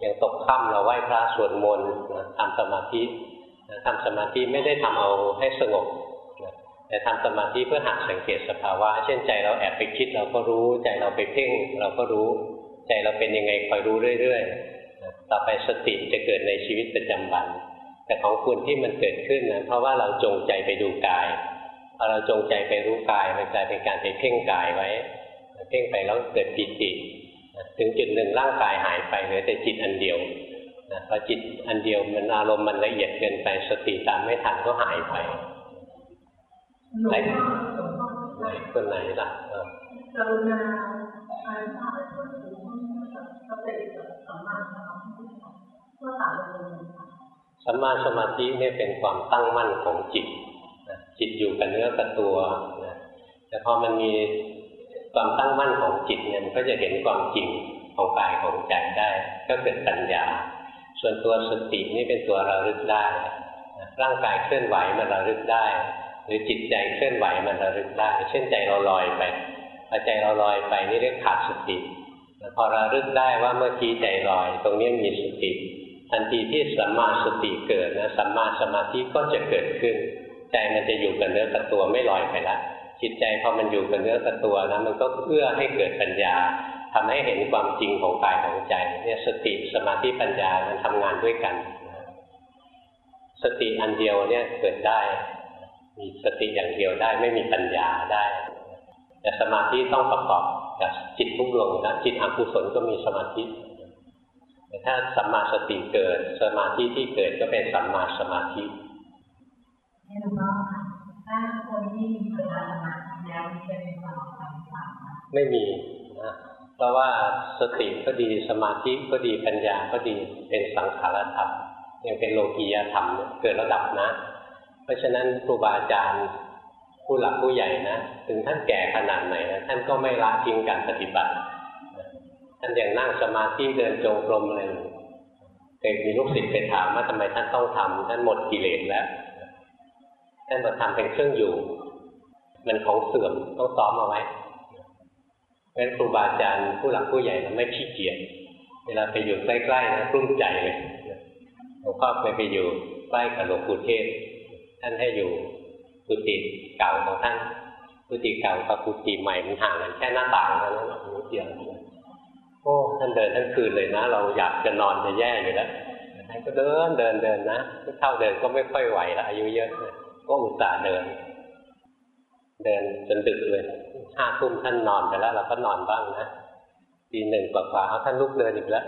อย่างตกค่ำเราไหว้พระสวดมนต์ทำสมาธิทำสมาธิไม่ได้ทำเอาให้สงบ แต่ทำสมาธิเพื่อหัดสังเกตสภาวะ เช่นใจเราแอบไปคิดเราก็รู้ ใจเราไปเพ่งเราก็รู้ ใจเราเป็นยังไงคอยรู้เรื่อยๆ ต่อไปสติจะเกิดในชีวิตประจำวัน แต่ของคุณที่มันเกิดขึ้นนะเพราะว่าเราจงใจไปดูกายพอเราจงใจไปรู้กายมันกลายเป็นการไปเพ่งกายไว้ เพ่งไปแล้วเกิดปิติถึงจุดหนึ่งร่างกายหายไปเหลือแต่จิตอันเดียวนะพอจิตอันเดียวมันอารมณ์มันละเอียดเกินไปสติตามไม่ทันก็หายไป ไหนไหนคนไหนล่ะเออกรุณาการทราบพูดถึงสติสัมมาสมาธิเพื่อตัดเลยสัมมาสมาธิเนี่ยเป็นความตั้งมั่นของจิตนะจิตอยู่กับเนื้อกับตัวนะแต่พอมันมีความตั้งมั่นของจิตเนี่ยมันก็จะเห็นความจริงของกายของใจได้ ก็เกิดปัญญา ส่วนตัวสตินี่เป็นตัวระลึกได้นะร่างกายเคลื่อนไหวมันระลึกได้ หรือจิตใจเคลื่อนไหวมันระลึกได้ เช่นใจเราลอยไปพอใจเราลอยไปนี่เรียกขาดสติพอระลึกได้ว่าเมื่อกี้ใจลอย ตรงนี้มีสติ ทันทีที่สัมมาสติเกิดนะสัมมาสมาธิก็จะเกิดขึ้น ใจมันจะอยู่กับเนื้อกับตัวไม่ลอยไปละจิตใจพอมันอยู่กับเนื้อกับตัวนะมันก็เอื้อให้เกิดปัญญาทำให้เห็นความจริงของกายของใจเนี่ยสติสมาธิปัญญามันทำงานด้วยกัน สติอันเดียวเนี่ยเกิดได้ มีสติอย่างเดียวได้ ไม่มีปัญญาได้ แต่สมาธิต้องประกอบกับจิตทุกดวงนะจิตอกุศลก็มีสมาธิแต่ถ้าสัมมาสติเกิด สมาธิที่เกิดก็เป็นสัมมาสมาธินี่หลวงพ่อค่ะถ้าคนที่มีสมาธิแล้วมีเป็นความสำคัญไม่มีนะเพราะว่าสติก็ดีสมาธิก็ดีปัญญาก็ดีเป็นสังขารธรรมยังเป็นโลกียธรรมเกิดระดับนะ เพราะฉะนั้นครูบาอาจารย์ผู้หลักผู้ใหญ่นะ ถึงท่านแก่ขนาดไหนนะท่านก็ไม่ละทิ้งการปฏิบัติท่านยังนั่งสมาธิเดินจงกรมอะไรเคยมีลูกศิษย์ไปถามว่าทำไมท่านต้องทำท่านหมดกิเลสแล้ว ท่านบอกทำเป็นเครื่องอยู่ มันของเสื่อมต้องซ้อมเอาไว้เพราะฉะนั้นครูบาอาจารย์ผู้หลักผู้ใหญ่มันไม่ขี้เกียจเวลาไปอยู่ใกล้ๆนะกลุ้มใจเลยหลวงพ่อเคยไปอยู่ใกล้กับหลวงปู่เทศ ท่านให้อยู่กุฏิเก่าของท่านกุฏิเก่ากับกุฏิใหม่มันห่างกันแค่หน้าต่างเท่านั้นนิดเดียวโอ้ท่านเดินทั้งคืนเลยนะ เราอยากจะนอนจะแย่อยู่แล้วท่านก็เดินเดินเดินนะเท่าเดินก็ไม่ค่อยไหวแล้วอายุเยอะก็อุตส่าห์เดิน เดินจนดึกเลยห้าทุ่มท่านนอนไปแล้ว เราก็นอนบ้างนะตีหนึ่งกว่าๆเอาท่านลุกเดินอีกแล้ว